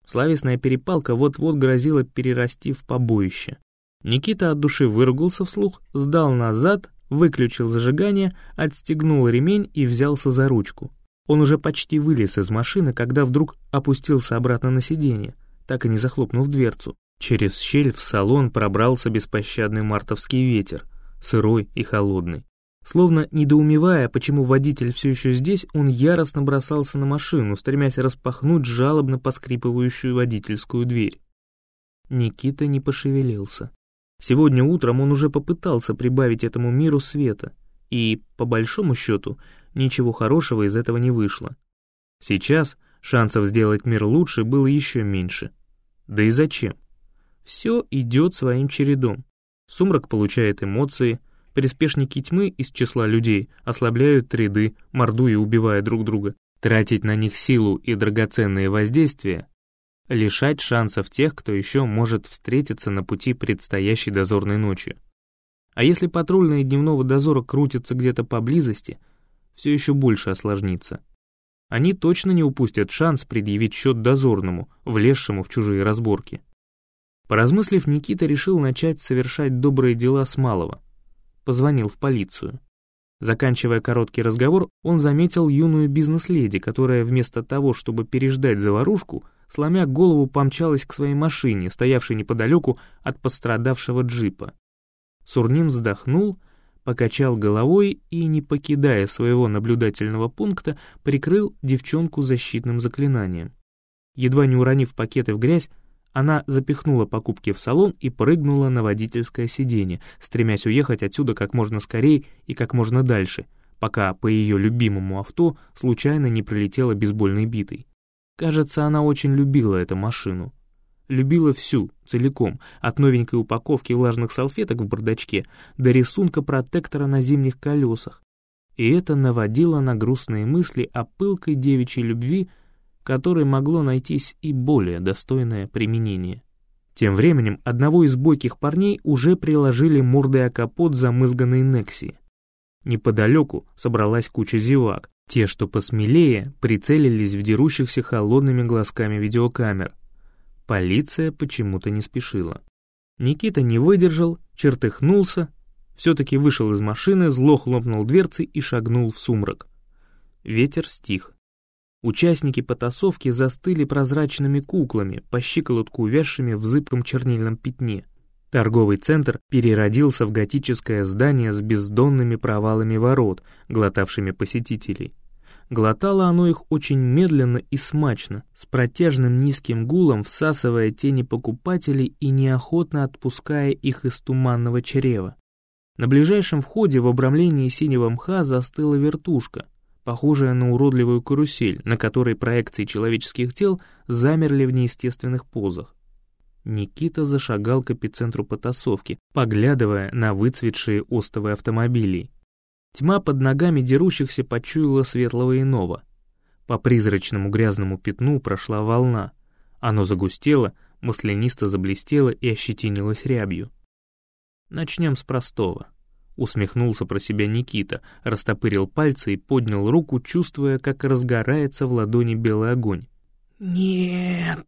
Славесная перепалка вот-вот грозила перерасти в побоище. Никита от души выругался вслух, сдал назад, выключил зажигание, отстегнул ремень и взялся за ручку. Он уже почти вылез из машины, когда вдруг опустился обратно на сиденье, так и не захлопнув дверцу. Через щель в салон пробрался беспощадный мартовский ветер, сырой и холодный. Словно недоумевая, почему водитель все еще здесь, он яростно бросался на машину, стремясь распахнуть жалобно поскрипывающую водительскую дверь. Никита не пошевелился. Сегодня утром он уже попытался прибавить этому миру света, и, по большому счету, ничего хорошего из этого не вышло. Сейчас шансов сделать мир лучше было еще меньше. Да и зачем? Все идет своим чередом. Сумрак получает эмоции — Приспешники тьмы из числа людей ослабляют ряды, мордуя и убивая друг друга. Тратить на них силу и драгоценные воздействия, лишать шансов тех, кто еще может встретиться на пути предстоящей дозорной ночи. А если патрульные дневного дозора крутятся где-то поблизости, все еще больше осложнится. Они точно не упустят шанс предъявить счет дозорному, влезшему в чужие разборки. Поразмыслив, Никита решил начать совершать добрые дела с малого — позвонил в полицию. Заканчивая короткий разговор, он заметил юную бизнес-леди, которая вместо того, чтобы переждать заварушку, сломя голову помчалась к своей машине, стоявшей неподалеку от пострадавшего джипа. Сурнин вздохнул, покачал головой и, не покидая своего наблюдательного пункта, прикрыл девчонку защитным заклинанием. Едва не уронив пакеты в грязь, она запихнула покупки в салон и прыгнула на водительское сиденье, стремясь уехать отсюда как можно скорее и как можно дальше, пока по ее любимому авто случайно не пролетела бейсбольной битой. Кажется, она очень любила эту машину. Любила всю, целиком, от новенькой упаковки влажных салфеток в бардачке до рисунка протектора на зимних колесах. И это наводило на грустные мысли о пылкой девичьей любви которой могло найтись и более достойное применение. Тем временем одного из бойких парней уже приложили мордой о капот замызганной Некси. Неподалеку собралась куча зевак, те, что посмелее, прицелились в дерущихся холодными глазками видеокамер. Полиция почему-то не спешила. Никита не выдержал, чертыхнулся, все-таки вышел из машины, зло хлопнул дверцей и шагнул в сумрак. Ветер стих. Участники потасовки застыли прозрачными куклами, по щиколотку увязшими в зыбком чернильном пятне. Торговый центр переродился в готическое здание с бездонными провалами ворот, глотавшими посетителей. Глотало оно их очень медленно и смачно, с протяжным низким гулом всасывая тени покупателей и неохотно отпуская их из туманного чрева. На ближайшем входе в обрамлении синего мха застыла вертушка, похожая на уродливую карусель, на которой проекции человеческих тел замерли в неестественных позах. Никита зашагал к эпицентру потасовки, поглядывая на выцветшие остовы автомобилей. Тьма под ногами дерущихся почуяла светлого иного. По призрачному грязному пятну прошла волна. Оно загустело, маслянисто заблестело и ощетинилось рябью. Начнем с простого. Усмехнулся про себя Никита, растопырил пальцы и поднял руку, чувствуя, как разгорается в ладони белый огонь. «Нет!»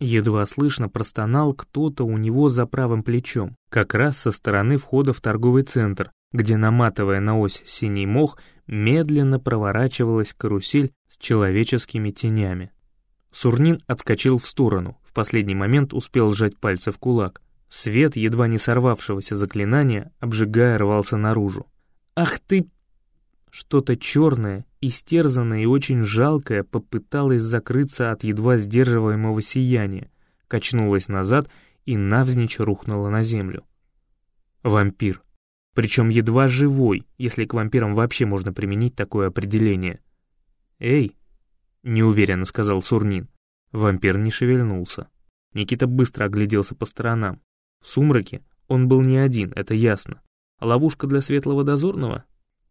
Едва слышно простонал кто-то у него за правым плечом, как раз со стороны входа в торговый центр, где, наматывая на ось синий мох, медленно проворачивалась карусель с человеческими тенями. Сурнин отскочил в сторону, в последний момент успел сжать пальцы в кулак. Свет, едва не сорвавшегося заклинания, обжигая, рвался наружу. «Ах ты!» Что-то черное, истерзанное и очень жалкое попыталось закрыться от едва сдерживаемого сияния, качнулось назад и навзничь рухнуло на землю. Вампир. Причем едва живой, если к вампирам вообще можно применить такое определение. «Эй!» — неуверенно сказал Сурнин. Вампир не шевельнулся. Никита быстро огляделся по сторонам. В сумраке он был не один, это ясно. ловушка для светлого дозорного?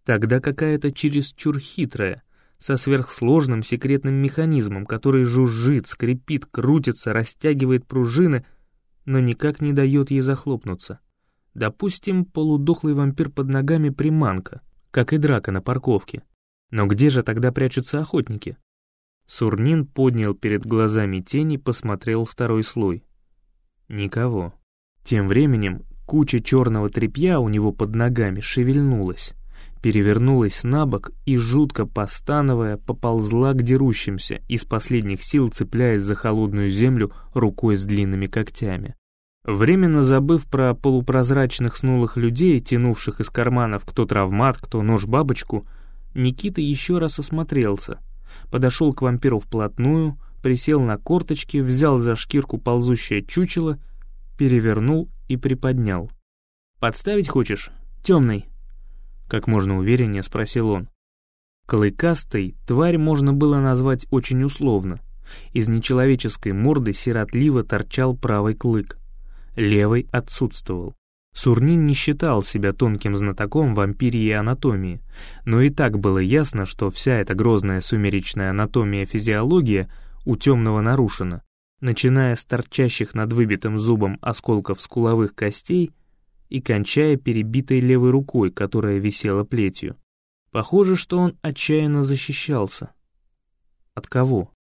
Тогда какая-то чересчур хитрая, со сверхсложным секретным механизмом, который жужжит, скрипит, крутится, растягивает пружины, но никак не дает ей захлопнуться. Допустим, полудохлый вампир под ногами приманка, как и драка на парковке. Но где же тогда прячутся охотники? Сурнин поднял перед глазами тени, посмотрел второй слой. Никого. Тем временем куча черного тряпья у него под ногами шевельнулась перевернулась на бок и, жутко постановая, поползла к дерущимся, из последних сил цепляясь за холодную землю рукой с длинными когтями. Временно забыв про полупрозрачных снулых людей, тянувших из карманов кто травмат, кто нож-бабочку, Никита еще раз осмотрелся, подошел к вампиру вплотную, присел на корточки, взял за шкирку ползущее чучело, перевернул и приподнял. «Подставить хочешь? Темный?» как можно увереннее спросил он. Клыкастой тварь можно было назвать очень условно. Из нечеловеческой морды сиротливо торчал правый клык. Левый отсутствовал. Сурнин не считал себя тонким знатоком вампирии и анатомии, но и так было ясно, что вся эта грозная сумеречная анатомия-физиология у темного нарушена, начиная с торчащих над выбитым зубом осколков скуловых костей и кончая перебитой левой рукой, которая висела плетью. Похоже, что он отчаянно защищался. От кого?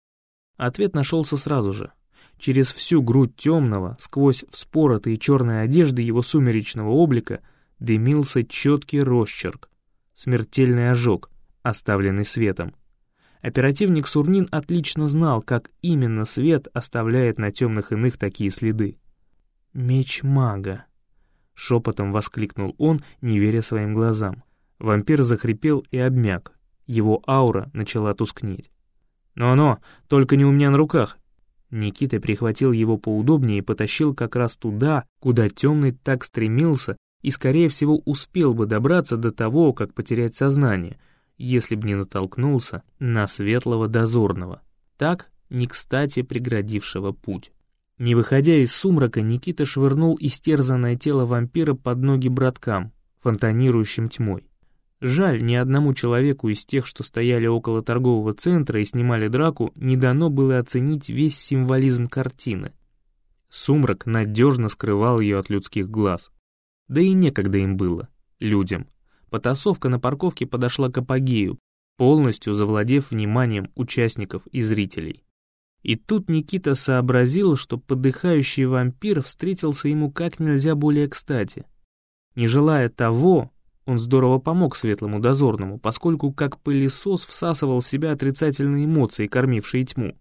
Ответ нашелся сразу же. Через всю грудь темного, сквозь вспоротые черные одежды его сумеречного облика, дымился четкий росчерк, смертельный ожог, оставленный светом. Оперативник Сурнин отлично знал, как именно свет оставляет на темных иных такие следы. Меч мага. Шепотом воскликнул он, не веря своим глазам. Вампир захрипел и обмяк. Его аура начала тускнеть. «Но-но, только не у меня на руках!» Никита прихватил его поудобнее и потащил как раз туда, куда темный так стремился и, скорее всего, успел бы добраться до того, как потерять сознание, если б не натолкнулся на светлого дозорного, так не кстати преградившего путь. Не выходя из сумрака, Никита швырнул истерзанное тело вампира под ноги браткам, фонтанирующим тьмой. Жаль, ни одному человеку из тех, что стояли около торгового центра и снимали драку, не дано было оценить весь символизм картины. Сумрак надежно скрывал ее от людских глаз. Да и некогда им было, людям. Потасовка на парковке подошла к апогею, полностью завладев вниманием участников и зрителей. И тут Никита сообразил, что подыхающий вампир встретился ему как нельзя более кстати. Не желая того, он здорово помог светлому дозорному, поскольку как пылесос всасывал в себя отрицательные эмоции, кормившие тьму.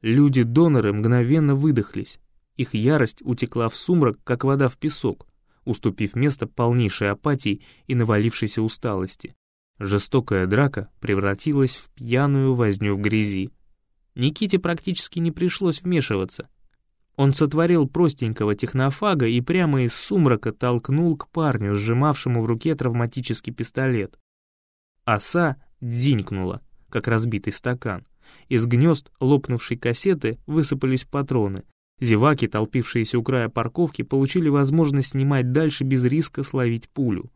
Люди-доноры мгновенно выдохлись. Их ярость утекла в сумрак, как вода в песок, уступив место полнейшей апатии и навалившейся усталости. Жестокая драка превратилась в пьяную возню в грязи. Никите практически не пришлось вмешиваться. Он сотворил простенького технофага и прямо из сумрака толкнул к парню, сжимавшему в руке травматический пистолет. Оса дзинькнула, как разбитый стакан. Из гнезд лопнувшей кассеты высыпались патроны. Зеваки, толпившиеся у края парковки, получили возможность снимать дальше без риска словить пулю.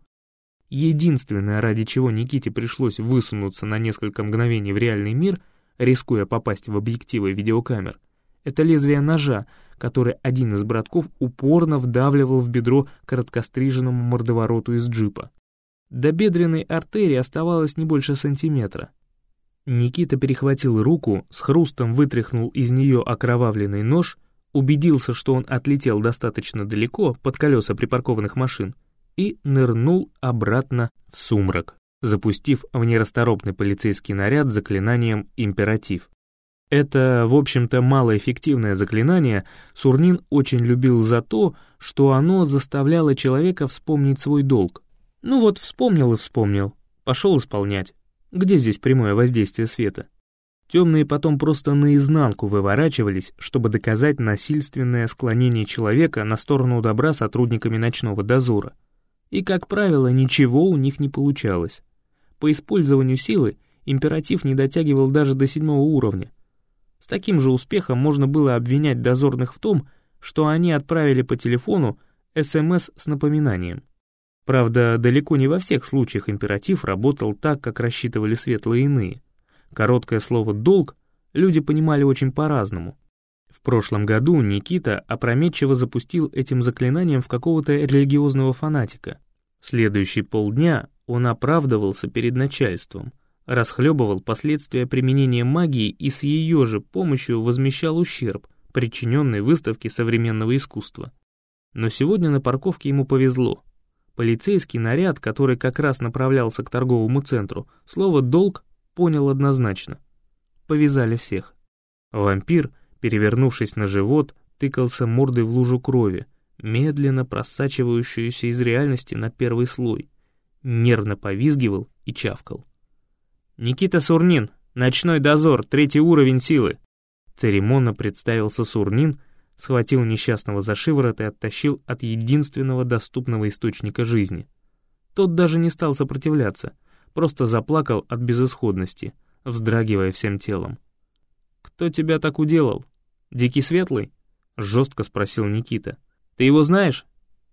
Единственное, ради чего Никите пришлось высунуться на несколько мгновений в реальный мир, рискуя попасть в объективы видеокамер, это лезвие ножа, который один из братков упорно вдавливал в бедро короткостриженному мордовороту из джипа. До бедренной артерии оставалось не больше сантиметра. Никита перехватил руку, с хрустом вытряхнул из нее окровавленный нож, убедился, что он отлетел достаточно далеко под колеса припаркованных машин, и нырнул обратно в сумрак, запустив в нерасторопный полицейский наряд заклинанием «Императив». Это, в общем-то, малоэффективное заклинание Сурнин очень любил за то, что оно заставляло человека вспомнить свой долг. Ну вот, вспомнил и вспомнил, пошел исполнять. Где здесь прямое воздействие света? Темные потом просто наизнанку выворачивались, чтобы доказать насильственное склонение человека на сторону добра сотрудниками ночного дозора и, как правило, ничего у них не получалось. По использованию силы императив не дотягивал даже до седьмого уровня. С таким же успехом можно было обвинять дозорных в том, что они отправили по телефону СМС с напоминанием. Правда, далеко не во всех случаях императив работал так, как рассчитывали светлые иные. Короткое слово «долг» люди понимали очень по-разному. В прошлом году Никита опрометчиво запустил этим заклинанием в какого-то религиозного фанатика. Следующие полдня он оправдывался перед начальством, расхлебывал последствия применения магии и с ее же помощью возмещал ущерб, причиненный выставке современного искусства. Но сегодня на парковке ему повезло. Полицейский наряд, который как раз направлялся к торговому центру, слово «долг» понял однозначно. Повязали всех. Вампир — перевернувшись на живот, тыкался мордой в лужу крови, медленно просачивающуюся из реальности на первый слой, нервно повизгивал и чавкал. «Никита Сурнин, ночной дозор, третий уровень силы!» Церемонно представился Сурнин, схватил несчастного за шиворот и оттащил от единственного доступного источника жизни. Тот даже не стал сопротивляться, просто заплакал от безысходности, вздрагивая всем телом. «Кто тебя так уделал? Дикий Светлый?» — жестко спросил Никита. «Ты его знаешь?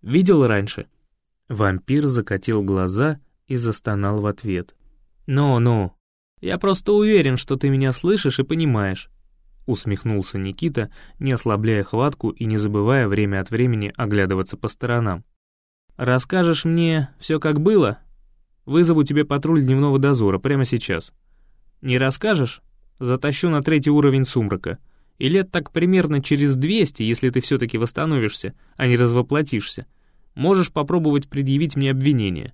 Видел раньше?» Вампир закатил глаза и застонал в ответ. «Ну-ну, я просто уверен, что ты меня слышишь и понимаешь», — усмехнулся Никита, не ослабляя хватку и не забывая время от времени оглядываться по сторонам. «Расскажешь мне все как было? Вызову тебе патруль дневного дозора прямо сейчас. Не расскажешь? Затащу на третий уровень сумрака. И лет так примерно через 200, если ты все-таки восстановишься, а не развоплотишься, можешь попробовать предъявить мне обвинение.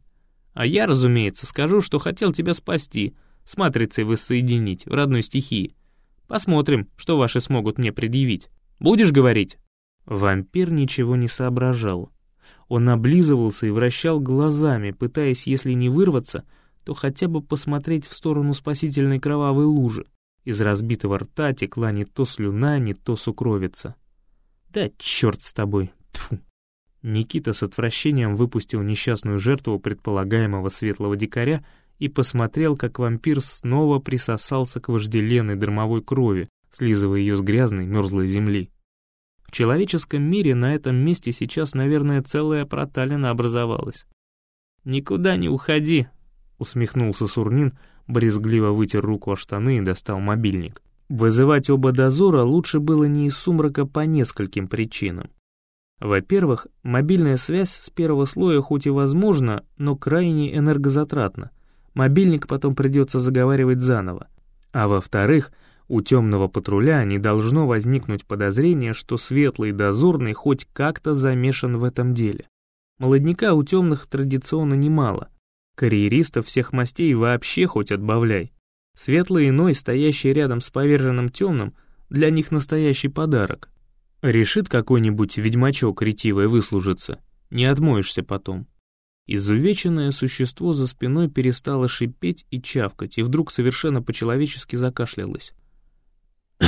А я, разумеется, скажу, что хотел тебя спасти, с матрицей воссоединить в родной стихии. Посмотрим, что ваши смогут мне предъявить. Будешь говорить?» Вампир ничего не соображал. Он облизывался и вращал глазами, пытаясь, если не вырваться, то хотя бы посмотреть в сторону спасительной кровавой лужи. Из разбитого рта текла не то слюна, не то сукровица. «Да черт с тобой!» Тьфу. Никита с отвращением выпустил несчастную жертву предполагаемого светлого дикаря и посмотрел, как вампир снова присосался к вожделенной дермовой крови, слизывая ее с грязной, мерзлой земли. В человеческом мире на этом месте сейчас, наверное, целая проталина образовалась. «Никуда не уходи», — усмехнулся Сурнин, брезгливо вытер руку о штаны и достал мобильник. Вызывать оба дозора лучше было не из сумрака по нескольким причинам. Во-первых, мобильная связь с первого слоя хоть и возможна, но крайне энергозатратна. Мобильник потом придется заговаривать заново. А во-вторых, у темного патруля не должно возникнуть подозрение, что светлый дозорный хоть как-то замешан в этом деле. Молодняка у темных традиционно немало, Карьеристов всех мастей вообще хоть отбавляй. Светлый иной, стоящий рядом с поверженным темным, для них настоящий подарок. Решит какой-нибудь ведьмачок ретивый выслужиться, не отмоешься потом. Изувеченное существо за спиной перестало шипеть и чавкать, и вдруг совершенно по-человечески закашлялось.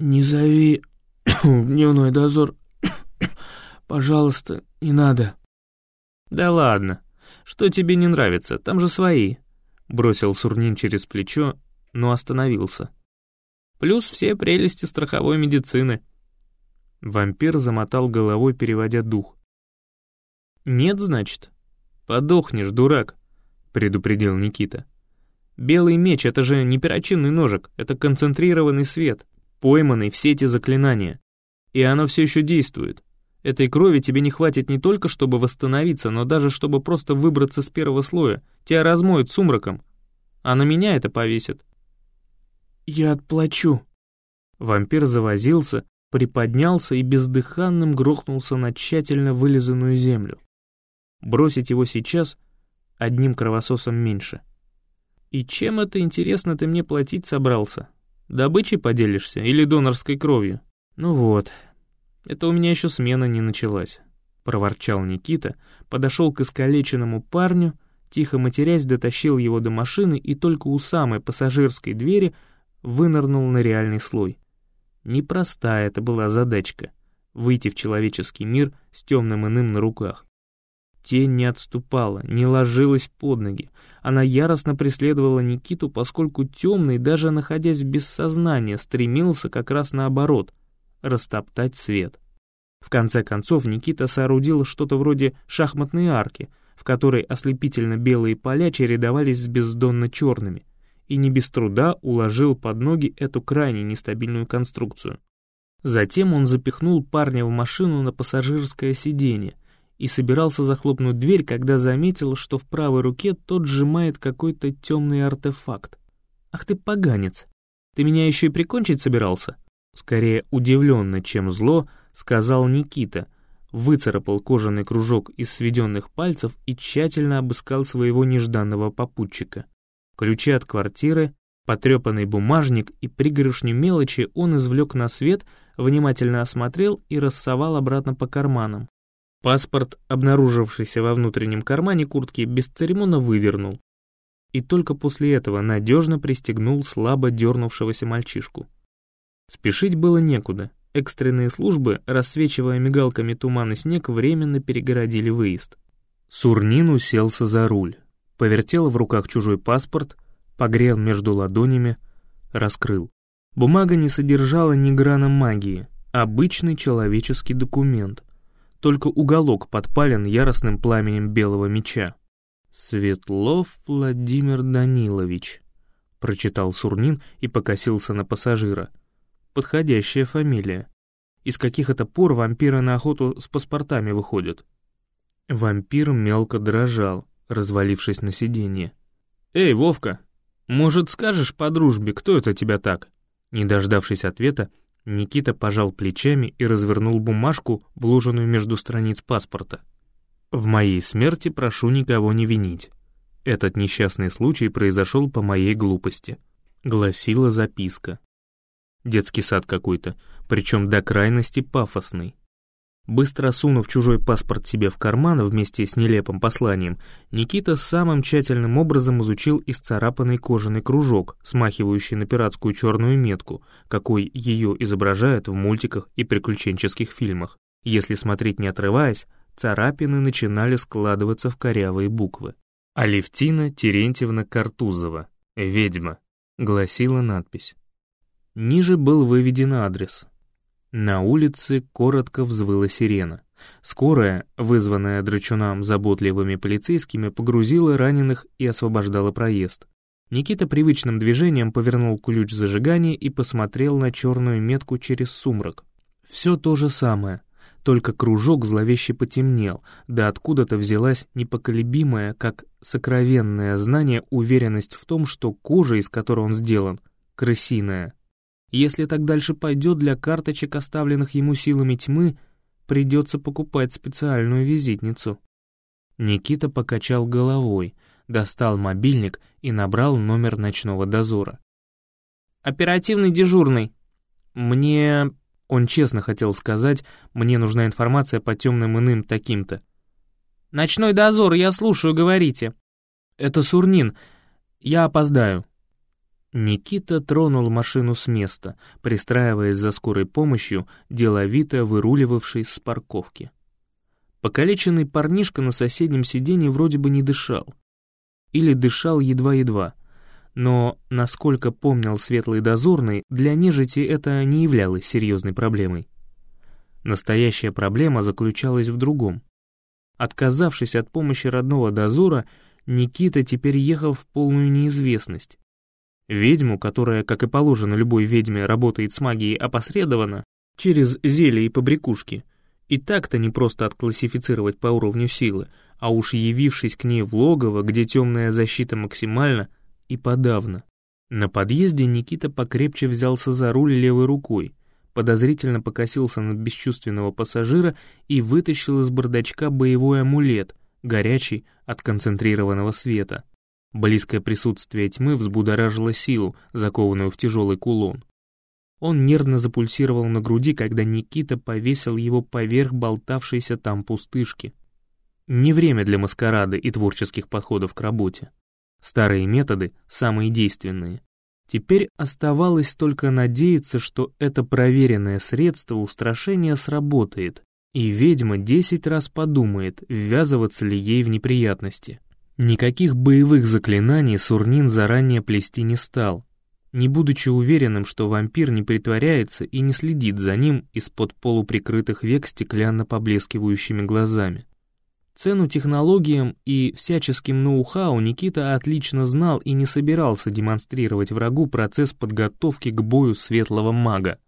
«Не зови дневной дозор, пожалуйста, не надо». «Да ладно, что тебе не нравится, там же свои», — бросил Сурнин через плечо, но остановился. «Плюс все прелести страховой медицины». Вампир замотал головой, переводя дух. «Нет, значит?» «Подохнешь, дурак», — предупредил Никита. «Белый меч — это же не перочинный ножик, это концентрированный свет, пойманный в сети заклинания. И оно все еще действует. Этой крови тебе не хватит не только, чтобы восстановиться, но даже чтобы просто выбраться с первого слоя. Тебя размоют сумраком. А на меня это повесит». «Я отплачу». Вампир завозился, приподнялся и бездыханным грохнулся на тщательно вылизанную землю. Бросить его сейчас одним кровососом меньше. И чем это, интересно, ты мне платить собрался? Добычей поделишься или донорской кровью? Ну вот, это у меня еще смена не началась. Проворчал Никита, подошел к искалеченному парню, тихо матерясь, дотащил его до машины и только у самой пассажирской двери вынырнул на реальный слой. Непростая это была задачка — выйти в человеческий мир с темным иным на руках. Тень не отступала, не ложилась под ноги. Она яростно преследовала Никиту, поскольку темный, даже находясь без сознания, стремился как раз наоборот — растоптать свет. В конце концов Никита соорудил что-то вроде шахматной арки, в которой ослепительно-белые поля чередовались с бездонно-черными, и не без труда уложил под ноги эту крайне нестабильную конструкцию. Затем он запихнул парня в машину на пассажирское сиденье — и собирался захлопнуть дверь, когда заметил, что в правой руке тот сжимает какой-то темный артефакт. «Ах ты поганец! Ты меня еще и прикончить собирался?» Скорее удивленно, чем зло, сказал Никита, выцарапал кожаный кружок из сведенных пальцев и тщательно обыскал своего нежданного попутчика. Ключи от квартиры, потрепанный бумажник и пригоршню мелочи он извлек на свет, внимательно осмотрел и рассовал обратно по карманам. Паспорт, обнаружившийся во внутреннем кармане куртки, бесцеремонно вывернул. И только после этого надежно пристегнул слабо дернувшегося мальчишку. Спешить было некуда. Экстренные службы, рассвечивая мигалками туман и снег, временно перегородили выезд. Сурнин уселся за руль, повертел в руках чужой паспорт, погрел между ладонями, раскрыл. Бумага не содержала ни грана магии, обычный человеческий документ, только уголок подпален яростным пламенем белого меча. «Светлов Владимир Данилович», — прочитал Сурнин и покосился на пассажира. «Подходящая фамилия. Из каких это пор вампиры на охоту с паспортами выходят?» Вампир мелко дрожал, развалившись на сиденье. «Эй, Вовка, может, скажешь по дружбе, кто это тебя так?» Не дождавшись ответа, Никита пожал плечами и развернул бумажку, вложенную между страниц паспорта. «В моей смерти прошу никого не винить. Этот несчастный случай произошел по моей глупости», — гласила записка. Детский сад какой-то, причем до крайности пафосный. Быстро сунув чужой паспорт себе в карман вместе с нелепым посланием, Никита самым тщательным образом изучил исцарапанный кожаный кружок, смахивающий на пиратскую черную метку, какой ее изображают в мультиках и приключенческих фильмах. Если смотреть не отрываясь, царапины начинали складываться в корявые буквы. «Алевтина Терентьевна Картузова, ведьма», — гласила надпись. Ниже был выведен адрес — на улице коротко взвыла сирена. Скорая, вызванная драчунам заботливыми полицейскими, погрузила раненых и освобождала проезд. Никита привычным движением повернул ключ зажигания и посмотрел на черную метку через сумрак. Все то же самое, только кружок зловеще потемнел, да откуда-то взялась непоколебимая, как сокровенное знание, уверенность в том, что кожа, из которой он сделан, крысиная. Если так дальше пойдет, для карточек, оставленных ему силами тьмы, придется покупать специальную визитницу. Никита покачал головой, достал мобильник и набрал номер ночного дозора. «Оперативный дежурный. Мне...» Он честно хотел сказать, «Мне нужна информация по темным иным таким-то». «Ночной дозор, я слушаю, говорите». «Это Сурнин. Я опоздаю». Никита тронул машину с места, пристраиваясь за скорой помощью, деловито выруливавший с парковки. Покалеченный парнишка на соседнем сиденье вроде бы не дышал. Или дышал едва-едва. Но, насколько помнил светлый дозорный, для нежити это не являлось серьезной проблемой. Настоящая проблема заключалась в другом. Отказавшись от помощи родного дозора, Никита теперь ехал в полную неизвестность. Ведьму, которая, как и положено любой ведьме, работает с магией опосредованно, через зелья и побрякушки, и так-то не просто отклассифицировать по уровню силы, а уж явившись к ней в логово, где темная защита максимальна, и подавно. На подъезде Никита покрепче взялся за руль левой рукой, подозрительно покосился на бесчувственного пассажира и вытащил из бардачка боевой амулет, горячий от концентрированного света. Близкое присутствие тьмы взбудоражило силу, закованную в тяжелый кулон. Он нервно запульсировал на груди, когда Никита повесил его поверх болтавшейся там пустышки. Не время для маскарада и творческих подходов к работе. Старые методы самые действенные. Теперь оставалось только надеяться, что это проверенное средство устрашения сработает, и ведьма десять раз подумает, ввязываться ли ей в неприятности. Никаких боевых заклинаний Сурнин заранее плести не стал, не будучи уверенным, что вампир не притворяется и не следит за ним из-под полуприкрытых век стеклянно поблескивающими глазами. Цену технологиям и всяческим ноу-хау Никита отлично знал и не собирался демонстрировать врагу процесс подготовки к бою светлого мага.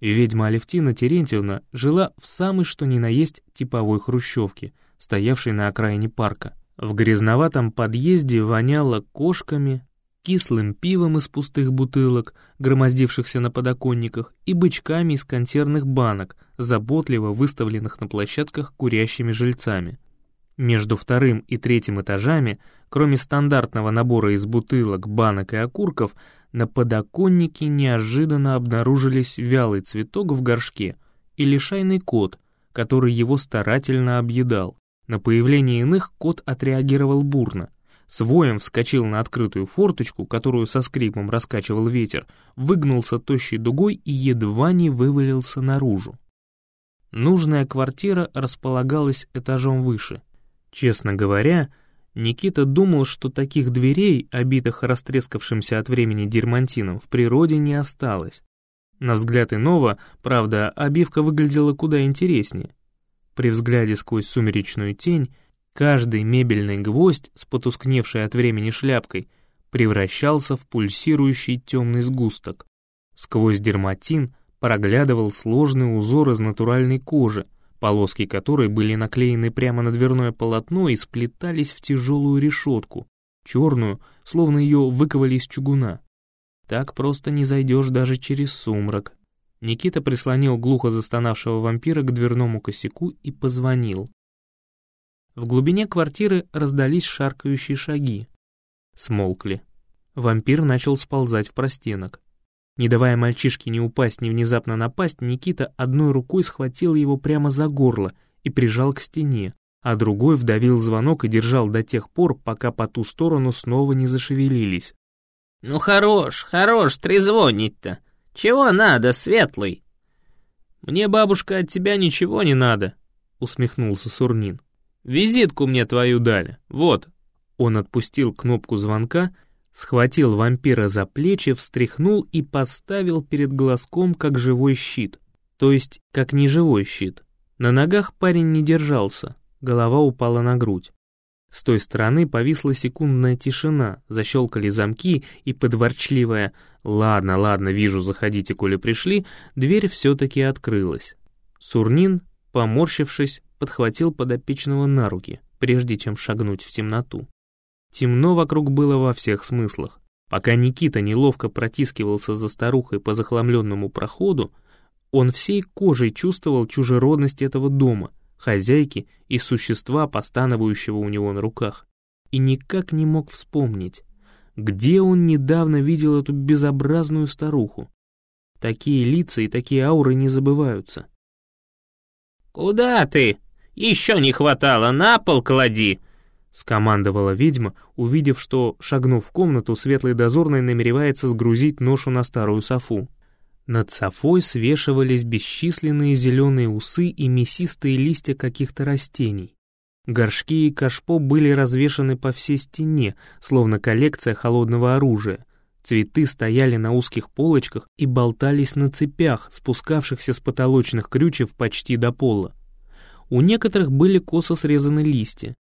Ведьма Алевтина Терентьевна жила в самой что ни на есть типовой хрущевке, стоявшей на окраине парка. В грязноватом подъезде воняло кошками, кислым пивом из пустых бутылок, громоздившихся на подоконниках, и бычками из консервных банок, заботливо выставленных на площадках курящими жильцами. Между вторым и третьим этажами, кроме стандартного набора из бутылок, банок и окурков, на подоконнике неожиданно обнаружились вялый цветок в горшке и лишайный кот, который его старательно объедал. На появление иных кот отреагировал бурно. С воем вскочил на открытую форточку, которую со скрипом раскачивал ветер, выгнулся тощей дугой и едва не вывалился наружу. Нужная квартира располагалась этажом выше — Честно говоря, Никита думал, что таких дверей, обитых растрескавшимся от времени дермантином, в природе не осталось. На взгляд иного, правда, обивка выглядела куда интереснее. При взгляде сквозь сумеречную тень, каждый мебельный гвоздь с потускневшей от времени шляпкой превращался в пульсирующий темный сгусток. Сквозь дерматин проглядывал сложный узор из натуральной кожи, полоски которой были наклеены прямо на дверное полотно и сплетались в тяжелую решетку, черную, словно ее выковали из чугуна. Так просто не зайдешь даже через сумрак. Никита прислонил глухо застонавшего вампира к дверному косяку и позвонил. В глубине квартиры раздались шаркающие шаги. Смолкли. Вампир начал сползать в простенок. Не давая мальчишке ни упасть, ни внезапно напасть, Никита одной рукой схватил его прямо за горло и прижал к стене, а другой вдавил звонок и держал до тех пор, пока по ту сторону снова не зашевелились. «Ну хорош, хорош трезвонить-то! Чего надо, Светлый?» «Мне, бабушка, от тебя ничего не надо», — усмехнулся Сурнин. «Визитку мне твою дали, вот». Он отпустил кнопку звонка, схватил вампира за плечи, встряхнул и поставил перед глазком как живой щит, то есть как неживой щит. На ногах парень не держался, голова упала на грудь. С той стороны повисла секундная тишина, защелкали замки, и подворчливая «Ладно, ладно, вижу, заходите, коли пришли», дверь все-таки открылась. Сурнин, поморщившись, подхватил подопечного на руки, прежде чем шагнуть в темноту. Темно вокруг было во всех смыслах. Пока Никита неловко протискивался за старухой по захламленному проходу, он всей кожей чувствовал чужеродность этого дома, хозяйки и существа, постановающего у него на руках. И никак не мог вспомнить, где он недавно видел эту безобразную старуху. Такие лица и такие ауры не забываются. «Куда ты? Еще не хватало, на пол клади!» скомандовала ведьма, увидев, что, шагнув в комнату, светлый дозорный намеревается сгрузить ношу на старую софу. Над софой свешивались бесчисленные зеленые усы и мясистые листья каких-то растений. Горшки и кашпо были развешаны по всей стене, словно коллекция холодного оружия. Цветы стояли на узких полочках и болтались на цепях, спускавшихся с потолочных крючев почти до пола. У некоторых были косо срезаны листья.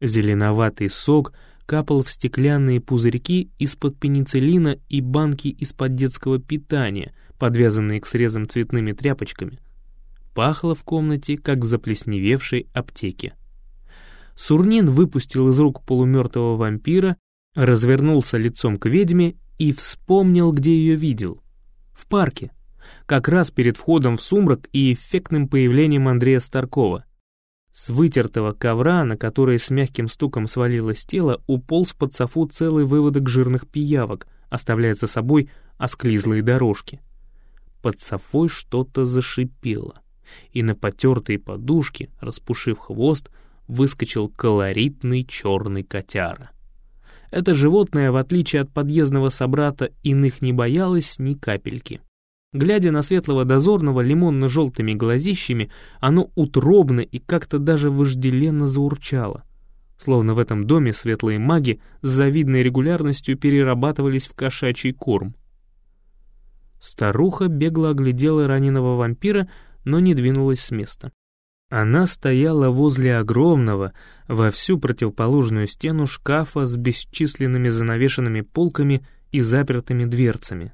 Зеленоватый сок капал в стеклянные пузырьки из-под пенициллина и банки из-под детского питания, подвязанные к срезам цветными тряпочками. Пахло в комнате, как в заплесневевшей аптеке. Сурнин выпустил из рук полумертвого вампира, развернулся лицом к ведьме и вспомнил, где ее видел. В парке. Как раз перед входом в сумрак и эффектным появлением Андрея Старкова. С вытертого ковра, на который с мягким стуком свалилось тело, уполз под софу целый выводок жирных пиявок, оставляя за собой осклизлые дорожки. Под софой что-то зашипело, и на потертые подушки, распушив хвост, выскочил колоритный черный котяра. Это животное, в отличие от подъездного собрата, иных не боялось ни капельки. Глядя на светлого дозорного лимонно-желтыми глазищами, оно утробно и как-то даже вожделенно заурчало. Словно в этом доме светлые маги с завидной регулярностью перерабатывались в кошачий корм. Старуха бегло оглядела раненого вампира, но не двинулась с места. Она стояла возле огромного, во всю противоположную стену шкафа с бесчисленными занавешенными полками и запертыми дверцами.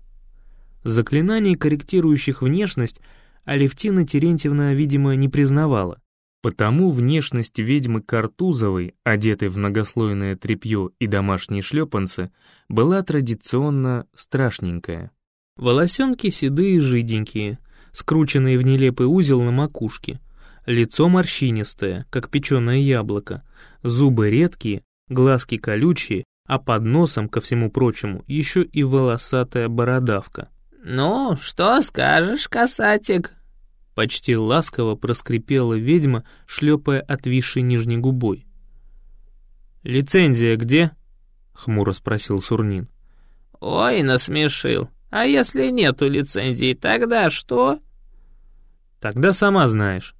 Заклинаний, корректирующих внешность, Алевтина Терентьевна, видимо, не признавала. Потому внешность ведьмы Картузовой, одетой в многослойное тряпье и домашние шлепанцы, была традиционно страшненькая. Волосенки седые и жиденькие, скрученные в нелепый узел на макушке, лицо морщинистое, как печеное яблоко, зубы редкие, глазки колючие, а под носом, ко всему прочему, еще и волосатая бородавка. «Ну, что скажешь, касатик?» Почти ласково проскрипела ведьма, шлепая отвисшей нижней губой. «Лицензия где?» — хмуро спросил Сурнин. «Ой, насмешил. А если нету лицензии, тогда что?» «Тогда сама знаешь».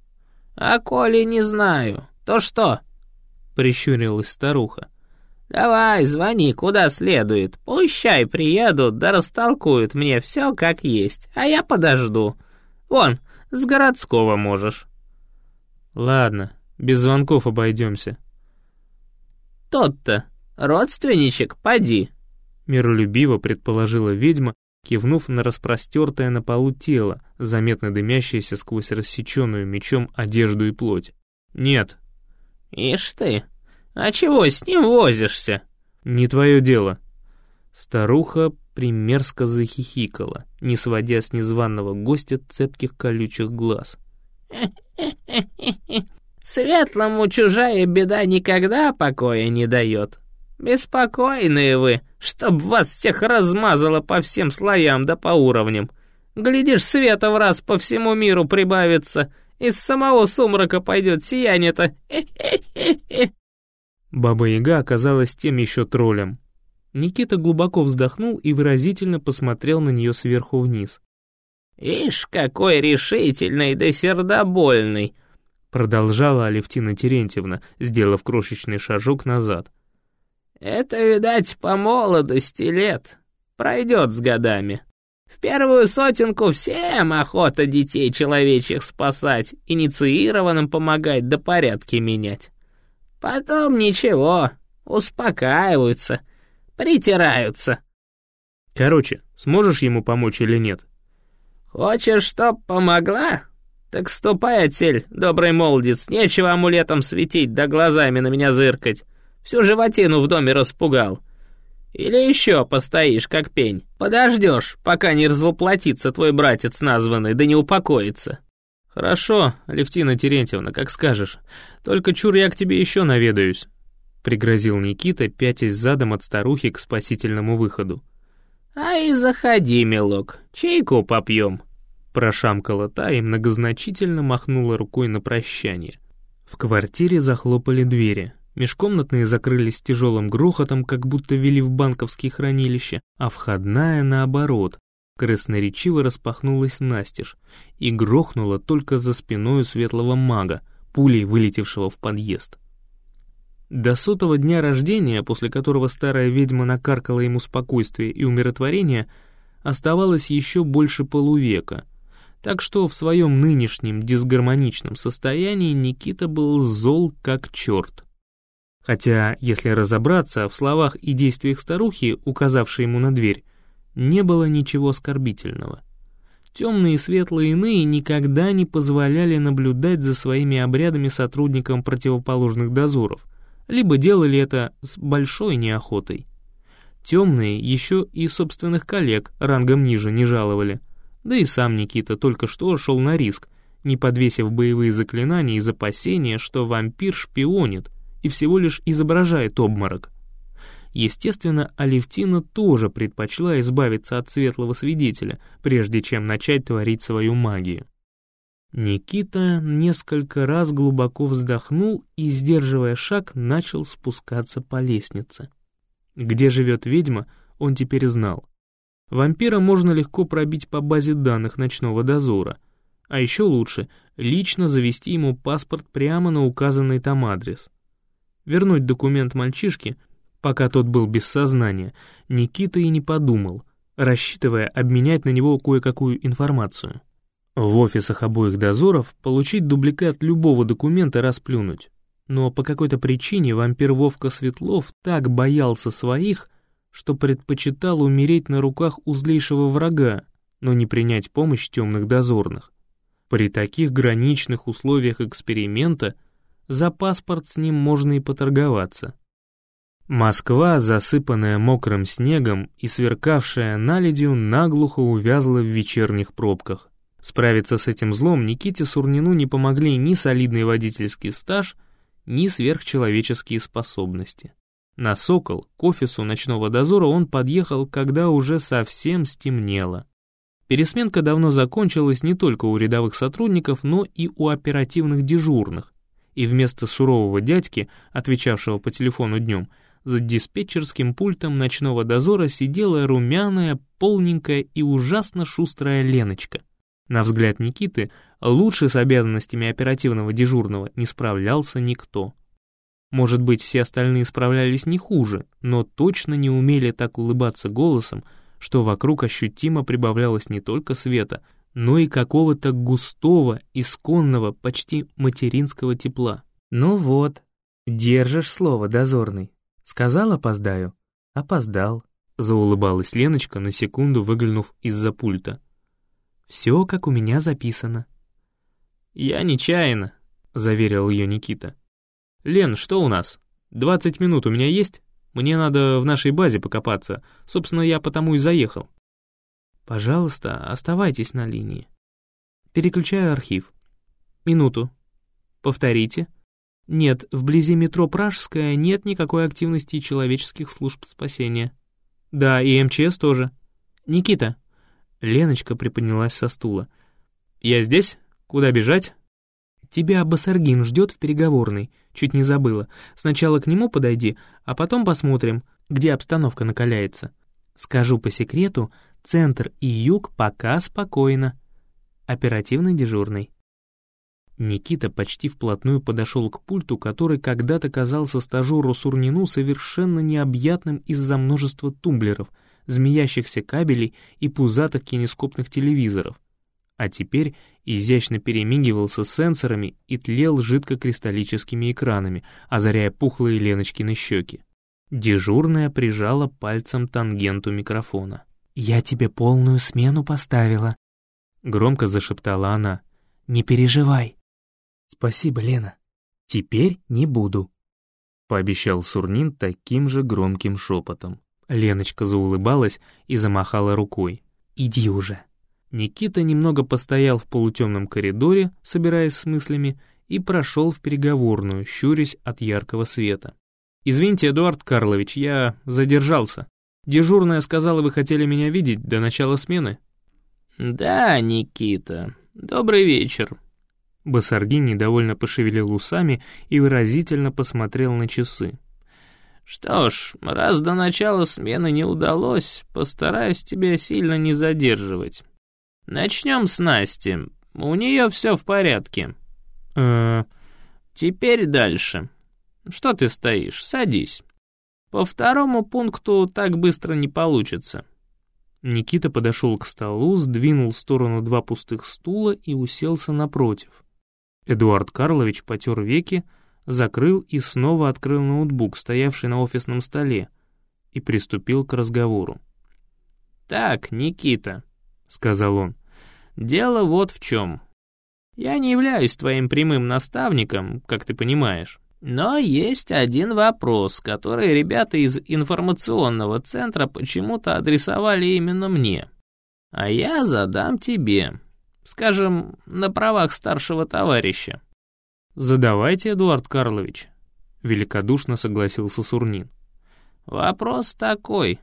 «А коли не знаю, то что?» — прищурилась старуха. «Давай, звони куда следует, пущай приедут, да растолкуют мне все как есть, а я подожду. Вон, с городского можешь». «Ладно, без звонков обойдемся». «Тот-то, родственничек, поди», — миролюбиво предположила ведьма, кивнув на распростертое на полу тело, заметно дымящееся сквозь рассеченную мечом одежду и плоть. «Нет». «Ишь ты, «А чего с ним возишься?» «Не твое дело». Старуха примерзко захихикала, не сводя с незваного гостя цепких колючих глаз. «Светлому чужая беда никогда покоя не дает. Беспокойные вы, чтоб вас всех размазало по всем слоям да по уровням. Глядишь, света в раз по всему миру прибавится, из самого сумрака пойдет сияние-то. Баба-яга оказалась тем еще троллем. Никита глубоко вздохнул и выразительно посмотрел на нее сверху вниз. «Ишь, какой решительный да сердобольный!» Продолжала Алевтина Терентьевна, сделав крошечный шажок назад. «Это, видать, по молодости лет. Пройдет с годами. В первую сотенку всем охота детей человечьих спасать, инициированным помогать да порядки менять. Потом ничего, успокаиваются, притираются. Короче, сможешь ему помочь или нет? Хочешь, чтоб помогла? Так ступай, отель, добрый молодец, нечего амулетом светить да глазами на меня зыркать. Всю животину в доме распугал. Или еще постоишь, как пень. Подождешь, пока не развоплотится твой братец названный, да не упокоится. «Хорошо, Левтина Терентьевна, как скажешь. Только чур я к тебе еще наведаюсь», — пригрозил Никита, пятясь задом от старухи к спасительному выходу. «Ай, заходи, милок, чайку попьем», — прошамкала та и многозначительно махнула рукой на прощание. В квартире захлопали двери. Межкомнатные закрылись тяжелым грохотом, как будто вели в банковские хранилища, а входная, наоборот, красноречиво распахнулась настежь и грохнула только за спиной светлого мага, пулей вылетевшего в подъезд. До сотого дня рождения, после которого старая ведьма накаркала ему спокойствие и умиротворение, оставалось еще больше полувека, так что в своем нынешнем дисгармоничном состоянии Никита был зол как черт. Хотя, если разобраться, в словах и действиях старухи, указавшей ему на дверь, не было ничего оскорбительного. Темные и светлые иные никогда не позволяли наблюдать за своими обрядами сотрудникам противоположных дозоров, либо делали это с большой неохотой. Темные еще и собственных коллег рангом ниже не жаловали, да и сам Никита только что шел на риск, не подвесив боевые заклинания из опасения, что вампир шпионит и всего лишь изображает обморок. Естественно, Алевтина тоже предпочла избавиться от светлого свидетеля, прежде чем начать творить свою магию. Никита несколько раз глубоко вздохнул и, сдерживая шаг, начал спускаться по лестнице. Где живет ведьма, он теперь знал. Вампира можно легко пробить по базе данных ночного дозора, а еще лучше — лично завести ему паспорт прямо на указанный там адрес. Вернуть документ мальчишке Пока тот был без сознания, Никита и не подумал, рассчитывая обменять на него кое-какую информацию. В офисах обоих дозоров получить дубликат любого документа расплюнуть. Но по какой-то причине вампир Вовка Светлов так боялся своих, что предпочитал умереть на руках у врага, но не принять помощь темных дозорных. При таких граничных условиях эксперимента за паспорт с ним можно и поторговаться. Москва, засыпанная мокрым снегом и сверкавшая наледью, наглухо увязла в вечерних пробках. Справиться с этим злом Никите Сурнину не помогли ни солидный водительский стаж, ни сверхчеловеческие способности. На «Сокол» к офису ночного дозора он подъехал, когда уже совсем стемнело. Пересменка давно закончилась не только у рядовых сотрудников, но и у оперативных дежурных, и вместо сурового дядьки, отвечавшего по телефону днем, за диспетчерским пультом ночного дозора сидела румяная, полненькая и ужасно шустрая Леночка. На взгляд Никиты, лучше с обязанностями оперативного дежурного не справлялся никто. Может быть, все остальные справлялись не хуже, но точно не умели так улыбаться голосом, что вокруг ощутимо прибавлялось не только света, но и какого-то густого, исконного, почти материнского тепла. «Ну вот, держишь слово, дозорный», Сказал, опоздаю. Опоздал. Заулыбалась Леночка, на секунду выглянув из-за пульта. Все, как у меня записано. Я нечаянно, заверил ее Никита. Лен, что у нас? Двадцать минут у меня есть? Мне надо в нашей базе покопаться. Собственно, я потому и заехал. Пожалуйста, оставайтесь на линии. Переключаю архив. Минуту. Повторите. Нет, вблизи метро Пражская нет никакой активности человеческих служб спасения. Да, и МЧС тоже. Никита. Леночка приподнялась со стула. Я здесь? Куда бежать? Тебя Басаргин ждет в переговорной. Чуть не забыла. Сначала к нему подойди, а потом посмотрим, где обстановка накаляется. Скажу по секрету, центр и юг пока спокойно. Оперативный дежурный. Никита почти вплотную подошел к пульту, который когда-то казался стажеру Сурнину совершенно необъятным из-за множества тумблеров, змеящихся кабелей и пузатых кинескопных телевизоров. А теперь изящно перемигивался сенсорами и тлел жидкокристаллическими экранами, озаряя пухлые Леночкины щеки. Дежурная прижала пальцем тангенту микрофона. «Я тебе полную смену поставила», — громко зашептала она. «Не переживай, «Спасибо, Лена. Теперь не буду», — пообещал Сурнин таким же громким шепотом. Леночка заулыбалась и замахала рукой. «Иди уже». Никита немного постоял в полутемном коридоре, собираясь с мыслями, и прошел в переговорную, щурясь от яркого света. «Извините, Эдуард Карлович, я задержался. Дежурная сказала, вы хотели меня видеть до начала смены?» «Да, Никита. Добрый вечер. Басаргин недовольно пошевелил усами и выразительно посмотрел на часы. «Что ж, раз до начала смены не удалось, постараюсь тебя сильно не задерживать. Начнем с Насти. У нее все в порядке». «Э-э...» «Теперь дальше. Что ты стоишь? Садись. По второму пункту так быстро не получится». Никита подошел к столу, сдвинул в сторону два пустых стула и уселся напротив. Эдуард Карлович потер веки, закрыл и снова открыл ноутбук, стоявший на офисном столе, и приступил к разговору. «Так, Никита», — сказал он, — «дело вот в чем. Я не являюсь твоим прямым наставником, как ты понимаешь. Но есть один вопрос, который ребята из информационного центра почему-то адресовали именно мне. А я задам тебе. Скажем, на правах старшего товарища. «Задавайте, Эдуард Карлович», — великодушно согласился Сурнин. «Вопрос такой.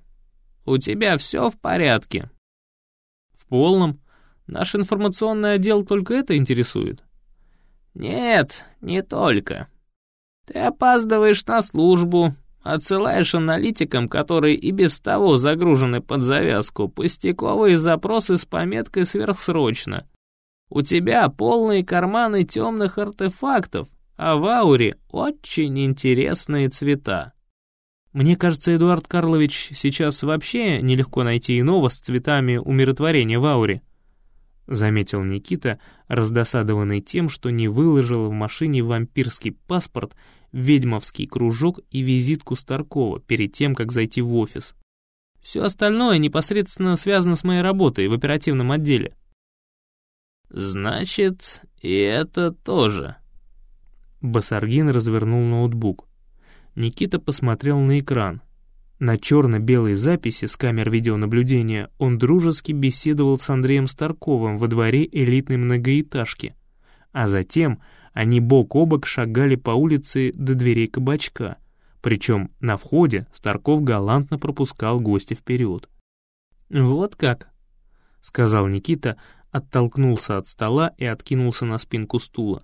У тебя все в порядке?» «В полном. Наш информационный отдел только это интересует?» «Нет, не только. Ты опаздываешь на службу, отсылаешь аналитикам, которые и без того загружены под завязку, пустяковые запросы с пометкой «сверхсрочно». У тебя полные карманы темных артефактов, а в ауре очень интересные цвета. Мне кажется, Эдуард Карлович, сейчас вообще нелегко найти иного с цветами умиротворения в ауре. Заметил Никита, раздосадованный тем, что не выложил в машине вампирский паспорт, ведьмовский кружок и визитку Старкова перед тем, как зайти в офис. Все остальное непосредственно связано с моей работой в оперативном отделе. «Значит, и это тоже». Басаргин развернул ноутбук. Никита посмотрел на экран. На черно-белой записи с камер видеонаблюдения он дружески беседовал с Андреем Старковым во дворе элитной многоэтажки. А затем они бок о бок шагали по улице до дверей кабачка. Причем на входе Старков галантно пропускал гостя вперед. «Вот как», — сказал Никита, оттолкнулся от стола и откинулся на спинку стула.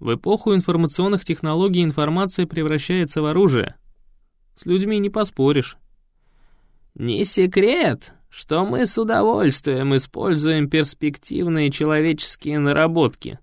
В эпоху информационных технологий информация превращается в оружие. С людьми не поспоришь. «Не секрет, что мы с удовольствием используем перспективные человеческие наработки»,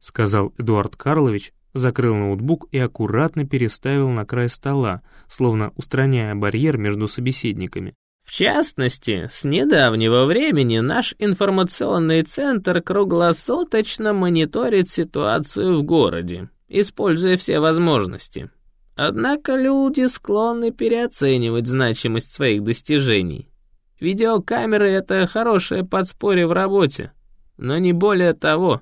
сказал Эдуард Карлович, закрыл ноутбук и аккуратно переставил на край стола, словно устраняя барьер между собеседниками. В частности, с недавнего времени наш информационный центр круглосуточно мониторит ситуацию в городе, используя все возможности. Однако люди склонны переоценивать значимость своих достижений. Видеокамеры — это хорошее подспорье в работе, но не более того.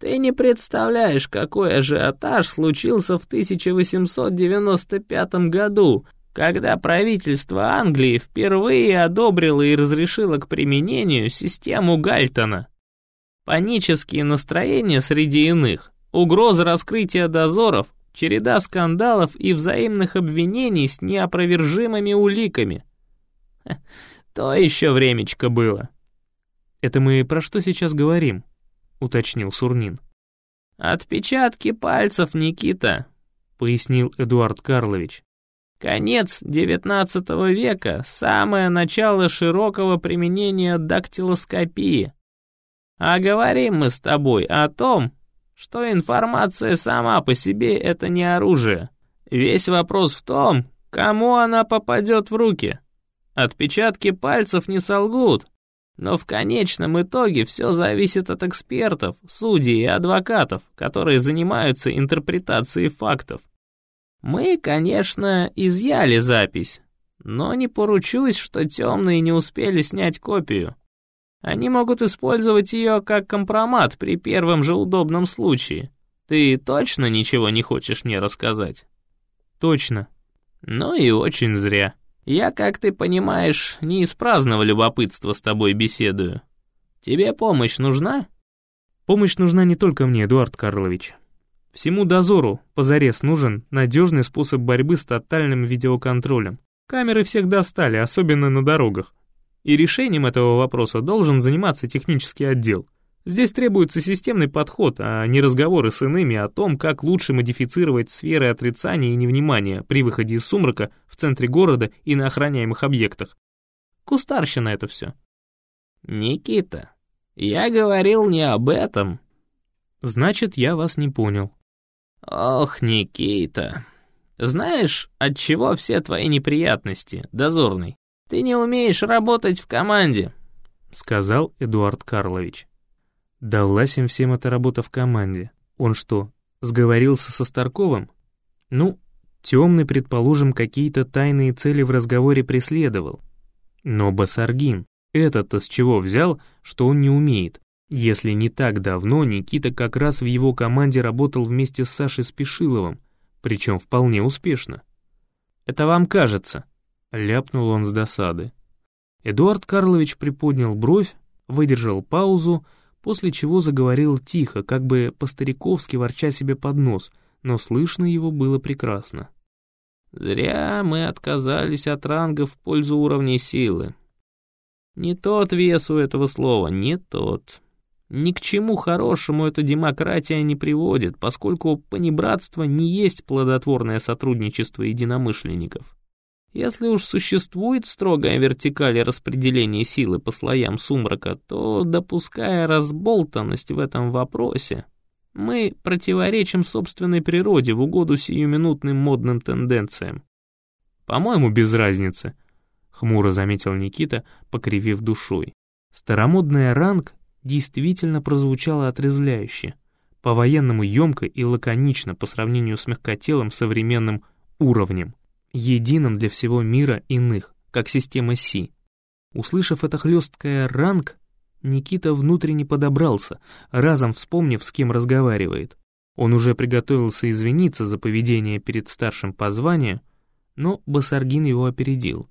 Ты не представляешь, какой ажиотаж случился в 1895 году, когда правительство Англии впервые одобрило и разрешило к применению систему Гальтона. Панические настроения среди иных, угроза раскрытия дозоров, череда скандалов и взаимных обвинений с неопровержимыми уликами. То еще времечко было. «Это мы про что сейчас говорим?» — уточнил Сурнин. «Отпечатки пальцев, Никита», — пояснил Эдуард Карлович. Конец XIX века — самое начало широкого применения дактилоскопии. А говорим мы с тобой о том, что информация сама по себе — это не оружие. Весь вопрос в том, кому она попадет в руки. Отпечатки пальцев не солгут, но в конечном итоге все зависит от экспертов, судей и адвокатов, которые занимаются интерпретацией фактов. Мы, конечно, изъяли запись, но не поручусь, что темные не успели снять копию. Они могут использовать ее как компромат при первом же удобном случае. Ты точно ничего не хочешь мне рассказать? Точно. Ну и очень зря. Я, как ты понимаешь, не из праздного любопытства с тобой беседую. Тебе помощь нужна? Помощь нужна не только мне, Эдуард Карлович. Всему дозору позарез нужен надежный способ борьбы с тотальным видеоконтролем. Камеры всех достали, особенно на дорогах. И решением этого вопроса должен заниматься технический отдел. Здесь требуется системный подход, а не разговоры с иными о том, как лучше модифицировать сферы отрицания и невнимания при выходе из сумрака в центре города и на охраняемых объектах. Кустарщина это все. «Никита, я говорил не об этом». «Значит, я вас не понял». «Ох, Никита, знаешь, от чего все твои неприятности, дозорный? Ты не умеешь работать в команде», — сказал Эдуард Карлович. Далась им всем эта работа в команде. Он что, сговорился со Старковым? Ну, темный, предположим, какие-то тайные цели в разговоре преследовал. Но Басаргин, этот-то с чего взял, что он не умеет? Если не так давно Никита как раз в его команде работал вместе с Сашей Спешиловым, причем вполне успешно. «Это вам кажется», — ляпнул он с досады. Эдуард Карлович приподнял бровь, выдержал паузу, после чего заговорил тихо, как бы по-стариковски ворча себе под нос, но слышно его было прекрасно. «Зря мы отказались от ранга в пользу уровней силы. Не тот вес у этого слова, не тот. Ни к чему хорошему эта демократия не приводит, поскольку понебратство не есть плодотворное сотрудничество единомышленников. Если уж существует строгая вертикаль распределения силы по слоям сумрака, то, допуская разболтанность в этом вопросе, мы противоречим собственной природе в угоду сиюминутным модным тенденциям. «По-моему, без разницы», — хмуро заметил Никита, покривив душой. Старомодная ранг действительно прозвучала отрезвляюще, по-военному емко и лаконично по сравнению с мягкотелым современным уровнем единым для всего мира иных, как система Си. Услышав это хлесткое «ранг», Никита внутренне подобрался, разом вспомнив, с кем разговаривает. Он уже приготовился извиниться за поведение перед старшим по званию, но Басаргин его опередил.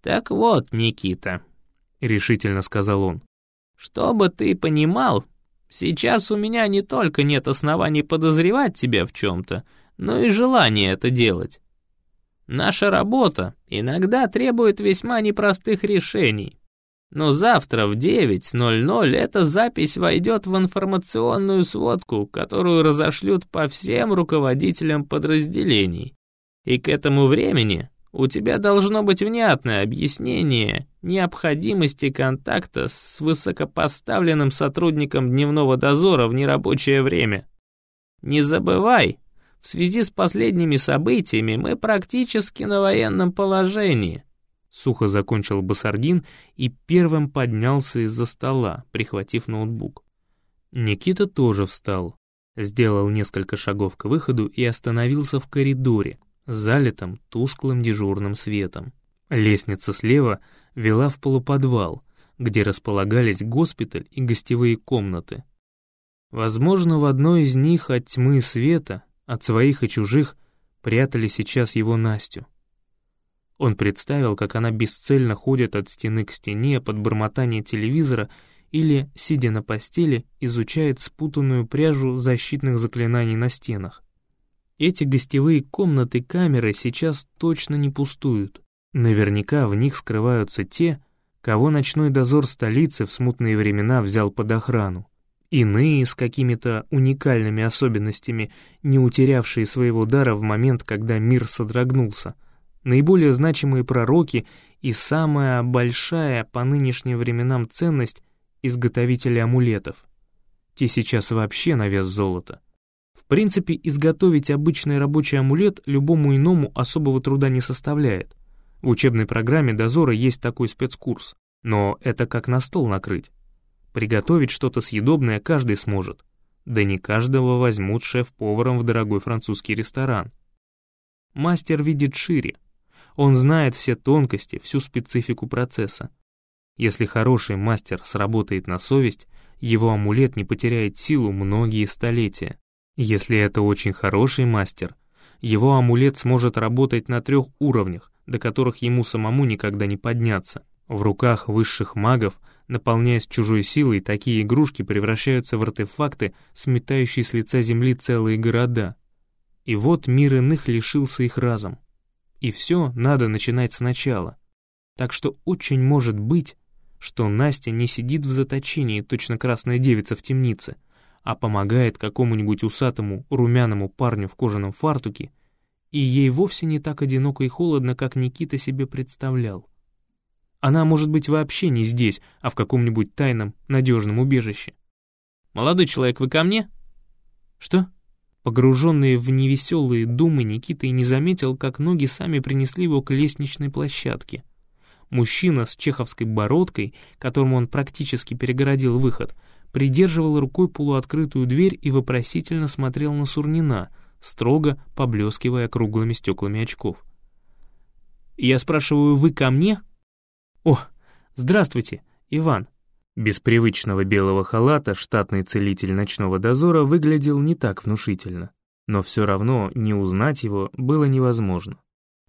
«Так вот, Никита», — решительно сказал он, — «чтобы ты понимал, сейчас у меня не только нет оснований подозревать тебя в чем-то, но и желания это делать. Наша работа иногда требует весьма непростых решений. Но завтра в 9.00 эта запись войдет в информационную сводку, которую разошлют по всем руководителям подразделений. И к этому времени у тебя должно быть внятное объяснение необходимости контакта с высокопоставленным сотрудником дневного дозора в нерабочее время. Не забывай, в связи с последними событиями мы практически на военном положении». Сухо закончил Басаргин и первым поднялся из-за стола, прихватив ноутбук. Никита тоже встал, сделал несколько шагов к выходу и остановился в коридоре, залитом тусклым дежурным светом. Лестница слева вела в полуподвал, где располагались госпиталь и гостевые комнаты. Возможно, в одной из них от тьмы света от своих и чужих прятали сейчас его Настю. Он представил, как она бесцельно ходит от стены к стене под бормотание телевизора или, сидя на постели, изучает спутанную пряжу защитных заклинаний на стенах. Эти гостевые комнаты камеры сейчас точно не пустуют. Наверняка в них скрываются те, кого ночной дозор столицы в смутные времена взял под охрану. Иные с какими-то уникальными особенностями, не утерявшие своего дара в момент, когда мир содрогнулся. Наиболее значимые пророки и самая большая по нынешним временам ценность — изготовители амулетов. Те сейчас вообще на вес золота. В принципе, изготовить обычный рабочий амулет любому иному особого труда не составляет. В учебной программе дозора есть такой спецкурс, но это как на стол накрыть. Приготовить что-то съедобное каждый сможет. Да не каждого возьмут шеф-поваром в дорогой французский ресторан. Мастер видит шире. Он знает все тонкости, всю специфику процесса. Если хороший мастер сработает на совесть, его амулет не потеряет силу многие столетия. Если это очень хороший мастер, его амулет сможет работать на трех уровнях, до которых ему самому никогда не подняться. В руках высших магов Наполняясь чужой силой, такие игрушки превращаются в артефакты, сметающие с лица земли целые города. И вот мир иных лишился их разом. И все надо начинать сначала. Так что очень может быть, что Настя не сидит в заточении, точно красная девица в темнице, а помогает какому-нибудь усатому, румяному парню в кожаном фартуке, и ей вовсе не так одиноко и холодно, как Никита себе представлял. Она может быть вообще не здесь, а в каком-нибудь тайном, надежном убежище. «Молодой человек, вы ко мне?» «Что?» Погруженный в невеселые думы, Никита и не заметил, как ноги сами принесли его к лестничной площадке. Мужчина с чеховской бородкой, которому он практически перегородил выход, придерживал рукой полуоткрытую дверь и вопросительно смотрел на Сурнина, строго поблескивая круглыми стеклами очков. «Я спрашиваю, вы ко мне?» «О, здравствуйте, Иван». Без привычного белого халата штатный целитель ночного дозора выглядел не так внушительно, но все равно не узнать его было невозможно.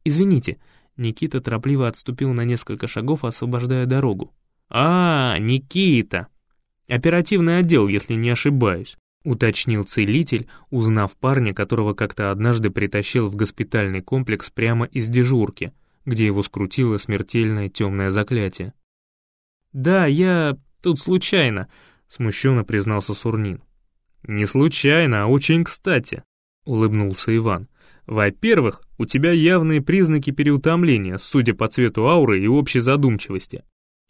«Извините», Никита торопливо отступил на несколько шагов, освобождая дорогу. «А, Никита! Оперативный отдел, если не ошибаюсь», уточнил целитель, узнав парня, которого как-то однажды притащил в госпитальный комплекс прямо из дежурки, где его скрутило смертельное темное заклятие. «Да, я тут случайно», — смущенно признался Сурнин. «Не случайно, а очень кстати», — улыбнулся Иван. Во-первых, у тебя явные признаки переутомления, судя по цвету ауры и общей задумчивости.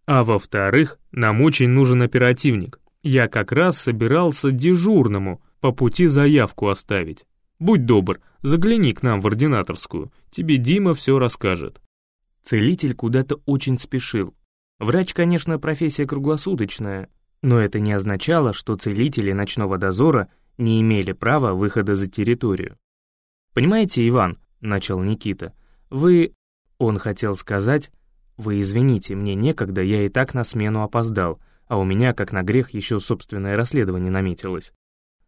А во-вторых, нам очень нужен оперативник. Я как раз собирался дежурному по пути заявку оставить. Будь добр, загляни к нам в ординаторскую, тебе Дима все расскажет. Целитель куда-то очень спешил. Врач, конечно, профессия круглосуточная, но это не означало, что целители ночного дозора не имели права выхода за территорию. «Понимаете, Иван», — начал Никита, — «вы...» Он хотел сказать, «Вы извините, мне некогда, я и так на смену опоздал, а у меня, как на грех, еще собственное расследование наметилось».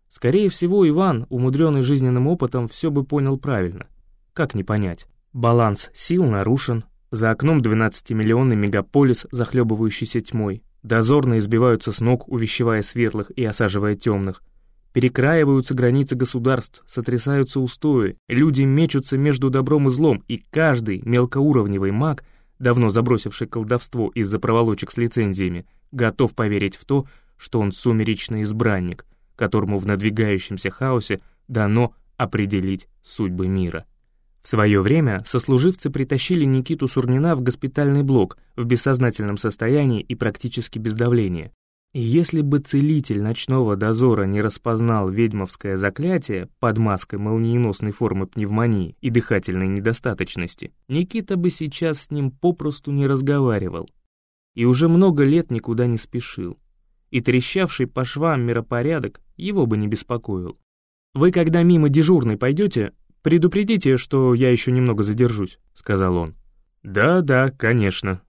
Скорее всего, Иван, умудренный жизненным опытом, все бы понял правильно. Как не понять? Баланс сил нарушен, за окном 12-миллионный мегаполис, захлебывающийся тьмой. Дозорные избиваются с ног, увещевая светлых и осаживая темных. Перекраиваются границы государств, сотрясаются устои, люди мечутся между добром и злом, и каждый мелкоуровневый маг, давно забросивший колдовство из-за проволочек с лицензиями, готов поверить в то, что он сумеречный избранник, которому в надвигающемся хаосе дано определить судьбы мира. В свое время сослуживцы притащили Никиту Сурнина в госпитальный блок в бессознательном состоянии и практически без давления. И если бы целитель ночного дозора не распознал ведьмовское заклятие под маской молниеносной формы пневмонии и дыхательной недостаточности, Никита бы сейчас с ним попросту не разговаривал. И уже много лет никуда не спешил. И трещавший по швам миропорядок его бы не беспокоил. «Вы, когда мимо дежурной пойдете, предупредите, что я еще немного задержусь», — сказал он. «Да-да, конечно».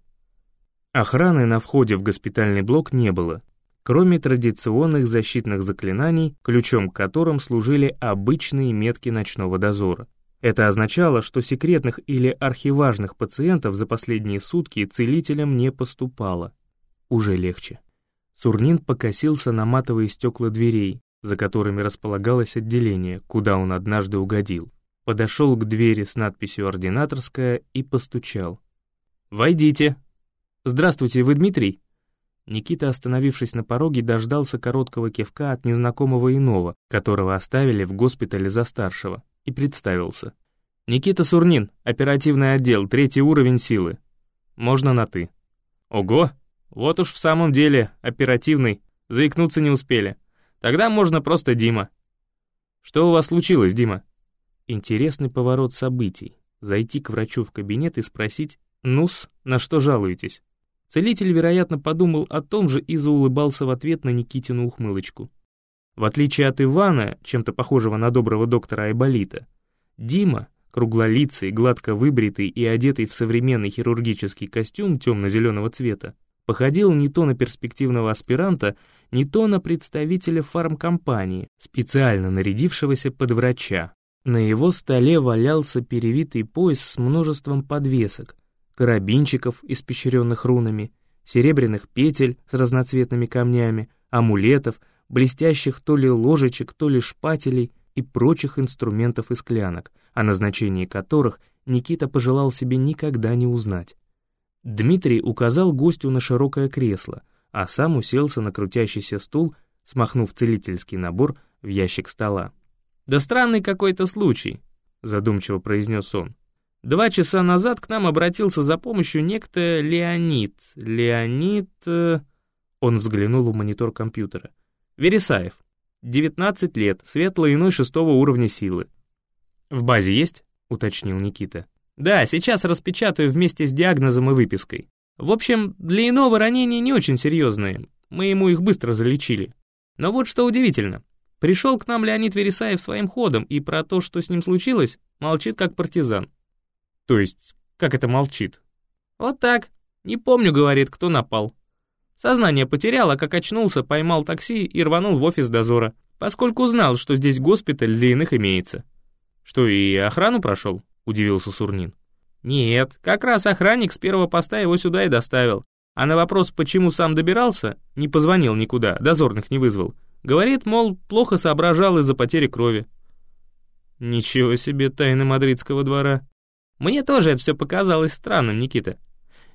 Охраны на входе в госпитальный блок не было, кроме традиционных защитных заклинаний, ключом к которым служили обычные метки ночного дозора. Это означало, что секретных или архиважных пациентов за последние сутки целителям не поступало. Уже легче. Сурнин покосился на матовые стекла дверей, за которыми располагалось отделение, куда он однажды угодил. Подошел к двери с надписью «Ординаторская» и постучал. «Войдите!» «Здравствуйте, вы Дмитрий?» Никита, остановившись на пороге, дождался короткого кивка от незнакомого иного, которого оставили в госпитале за старшего, и представился. «Никита Сурнин, оперативный отдел, третий уровень силы. Можно на «ты». «Ого! Вот уж в самом деле, оперативный, заикнуться не успели. Тогда можно просто Дима». «Что у вас случилось, Дима?» Интересный поворот событий. Зайти к врачу в кабинет и спросить «Ну-с, на что жалуетесь?» Целитель, вероятно, подумал о том же и заулыбался в ответ на Никитину ухмылочку. В отличие от Ивана, чем-то похожего на доброго доктора Айболита, Дима, круглолицый, гладко выбритый и одетый в современный хирургический костюм темно-зеленого цвета, походил не то на перспективного аспиранта, не то на представителя фармкомпании, специально нарядившегося под врача. На его столе валялся перевитый пояс с множеством подвесок, карабинчиков, испещренных рунами, серебряных петель с разноцветными камнями, амулетов, блестящих то ли ложечек, то ли шпателей и прочих инструментов и склянок, о назначении которых Никита пожелал себе никогда не узнать. Дмитрий указал гостю на широкое кресло, а сам уселся на крутящийся стул, смахнув целительский набор в ящик стола. «Да странный какой-то случай», — задумчиво произнес он. «Два часа назад к нам обратился за помощью некто Леонид. Леонид...» э, Он взглянул в монитор компьютера. «Вересаев. 19 лет, светлый иной шестого уровня силы». «В базе есть?» — уточнил Никита. «Да, сейчас распечатаю вместе с диагнозом и выпиской. В общем, для иного ранения не очень серьезные, мы ему их быстро залечили. Но вот что удивительно. Пришел к нам Леонид Вересаев своим ходом, и про то, что с ним случилось, молчит как партизан. То есть, как это молчит? Вот так. Не помню, говорит, кто напал. Сознание потерял, а как очнулся, поймал такси и рванул в офис дозора, поскольку знал, что здесь госпиталь для иных имеется. Что, и охрану прошел? Удивился Сурнин. Нет, как раз охранник с первого поста его сюда и доставил. А на вопрос, почему сам добирался, не позвонил никуда, дозорных не вызвал. Говорит, мол, плохо соображал из-за потери крови. Ничего себе тайны мадридского двора. Мне тоже это все показалось странным, Никита.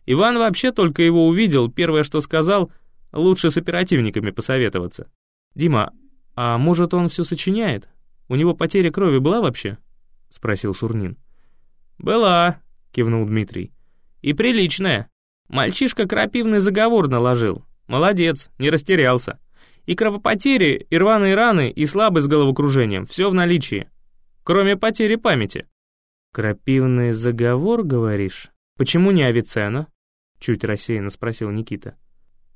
Иван вообще только его увидел, первое, что сказал, лучше с оперативниками посоветоваться. Дима, а может он все сочиняет? У него потеря крови была вообще? Спросил Сурнин. Была, кивнул Дмитрий. И приличная. Мальчишка крапивный заговор наложил. Молодец, не растерялся. И кровопотери, и рваные раны, и слабость с головокружением, все в наличии. Кроме потери памяти. Крапивный заговор, говоришь? Почему не Авиценна? Чуть рассеянно спросил Никита.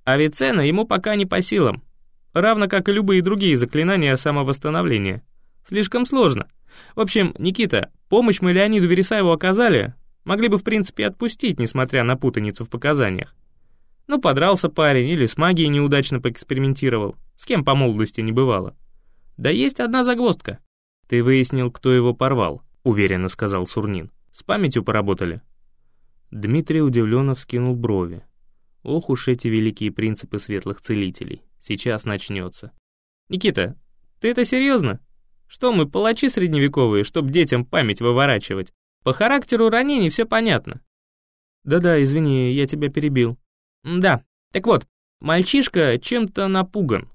Авиценна ему пока не по силам. Равно как и любые другие заклинания самовосстановления. Слишком сложно. В общем, Никита, помощь мы Леониду Вересаеву оказали, Могли бы, в принципе, отпустить, несмотря на путаницу в показаниях. Ну, подрался парень или с магией неудачно поэкспериментировал. С кем по молодости не бывало. Да есть одна загвоздка. Ты выяснил, кто его порвал, уверенно сказал Сурнин. С памятью поработали. Дмитрий удивленно вскинул брови. Ох уж эти великие принципы светлых целителей. Сейчас начнется. Никита, ты это серьезно? Что мы, палачи средневековые, чтобы детям память выворачивать? По характеру ранений все понятно. Да-да, извини, я тебя перебил. Да, так вот, мальчишка чем-то напуган.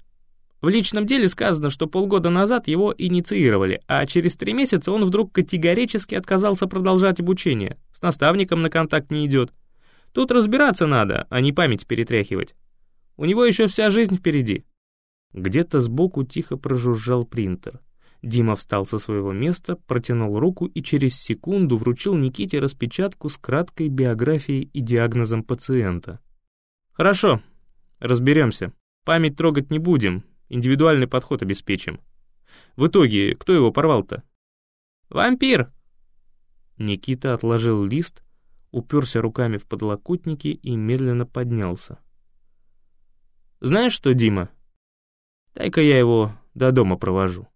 В личном деле сказано, что полгода назад его инициировали, а через три месяца он вдруг категорически отказался продолжать обучение, с наставником на контакт не идет. Тут разбираться надо, а не память перетряхивать. У него еще вся жизнь впереди. Где-то сбоку тихо прожужжал принтер. Дима встал со своего места, протянул руку и через секунду вручил Никите распечатку с краткой биографией и диагнозом пациента. «Хорошо, разберемся. Память трогать не будем, индивидуальный подход обеспечим. В итоге, кто его порвал-то?» «Вампир!» Никита отложил лист, уперся руками в подлокотники и медленно поднялся. «Знаешь что, Дима? Дай-ка я его до дома провожу».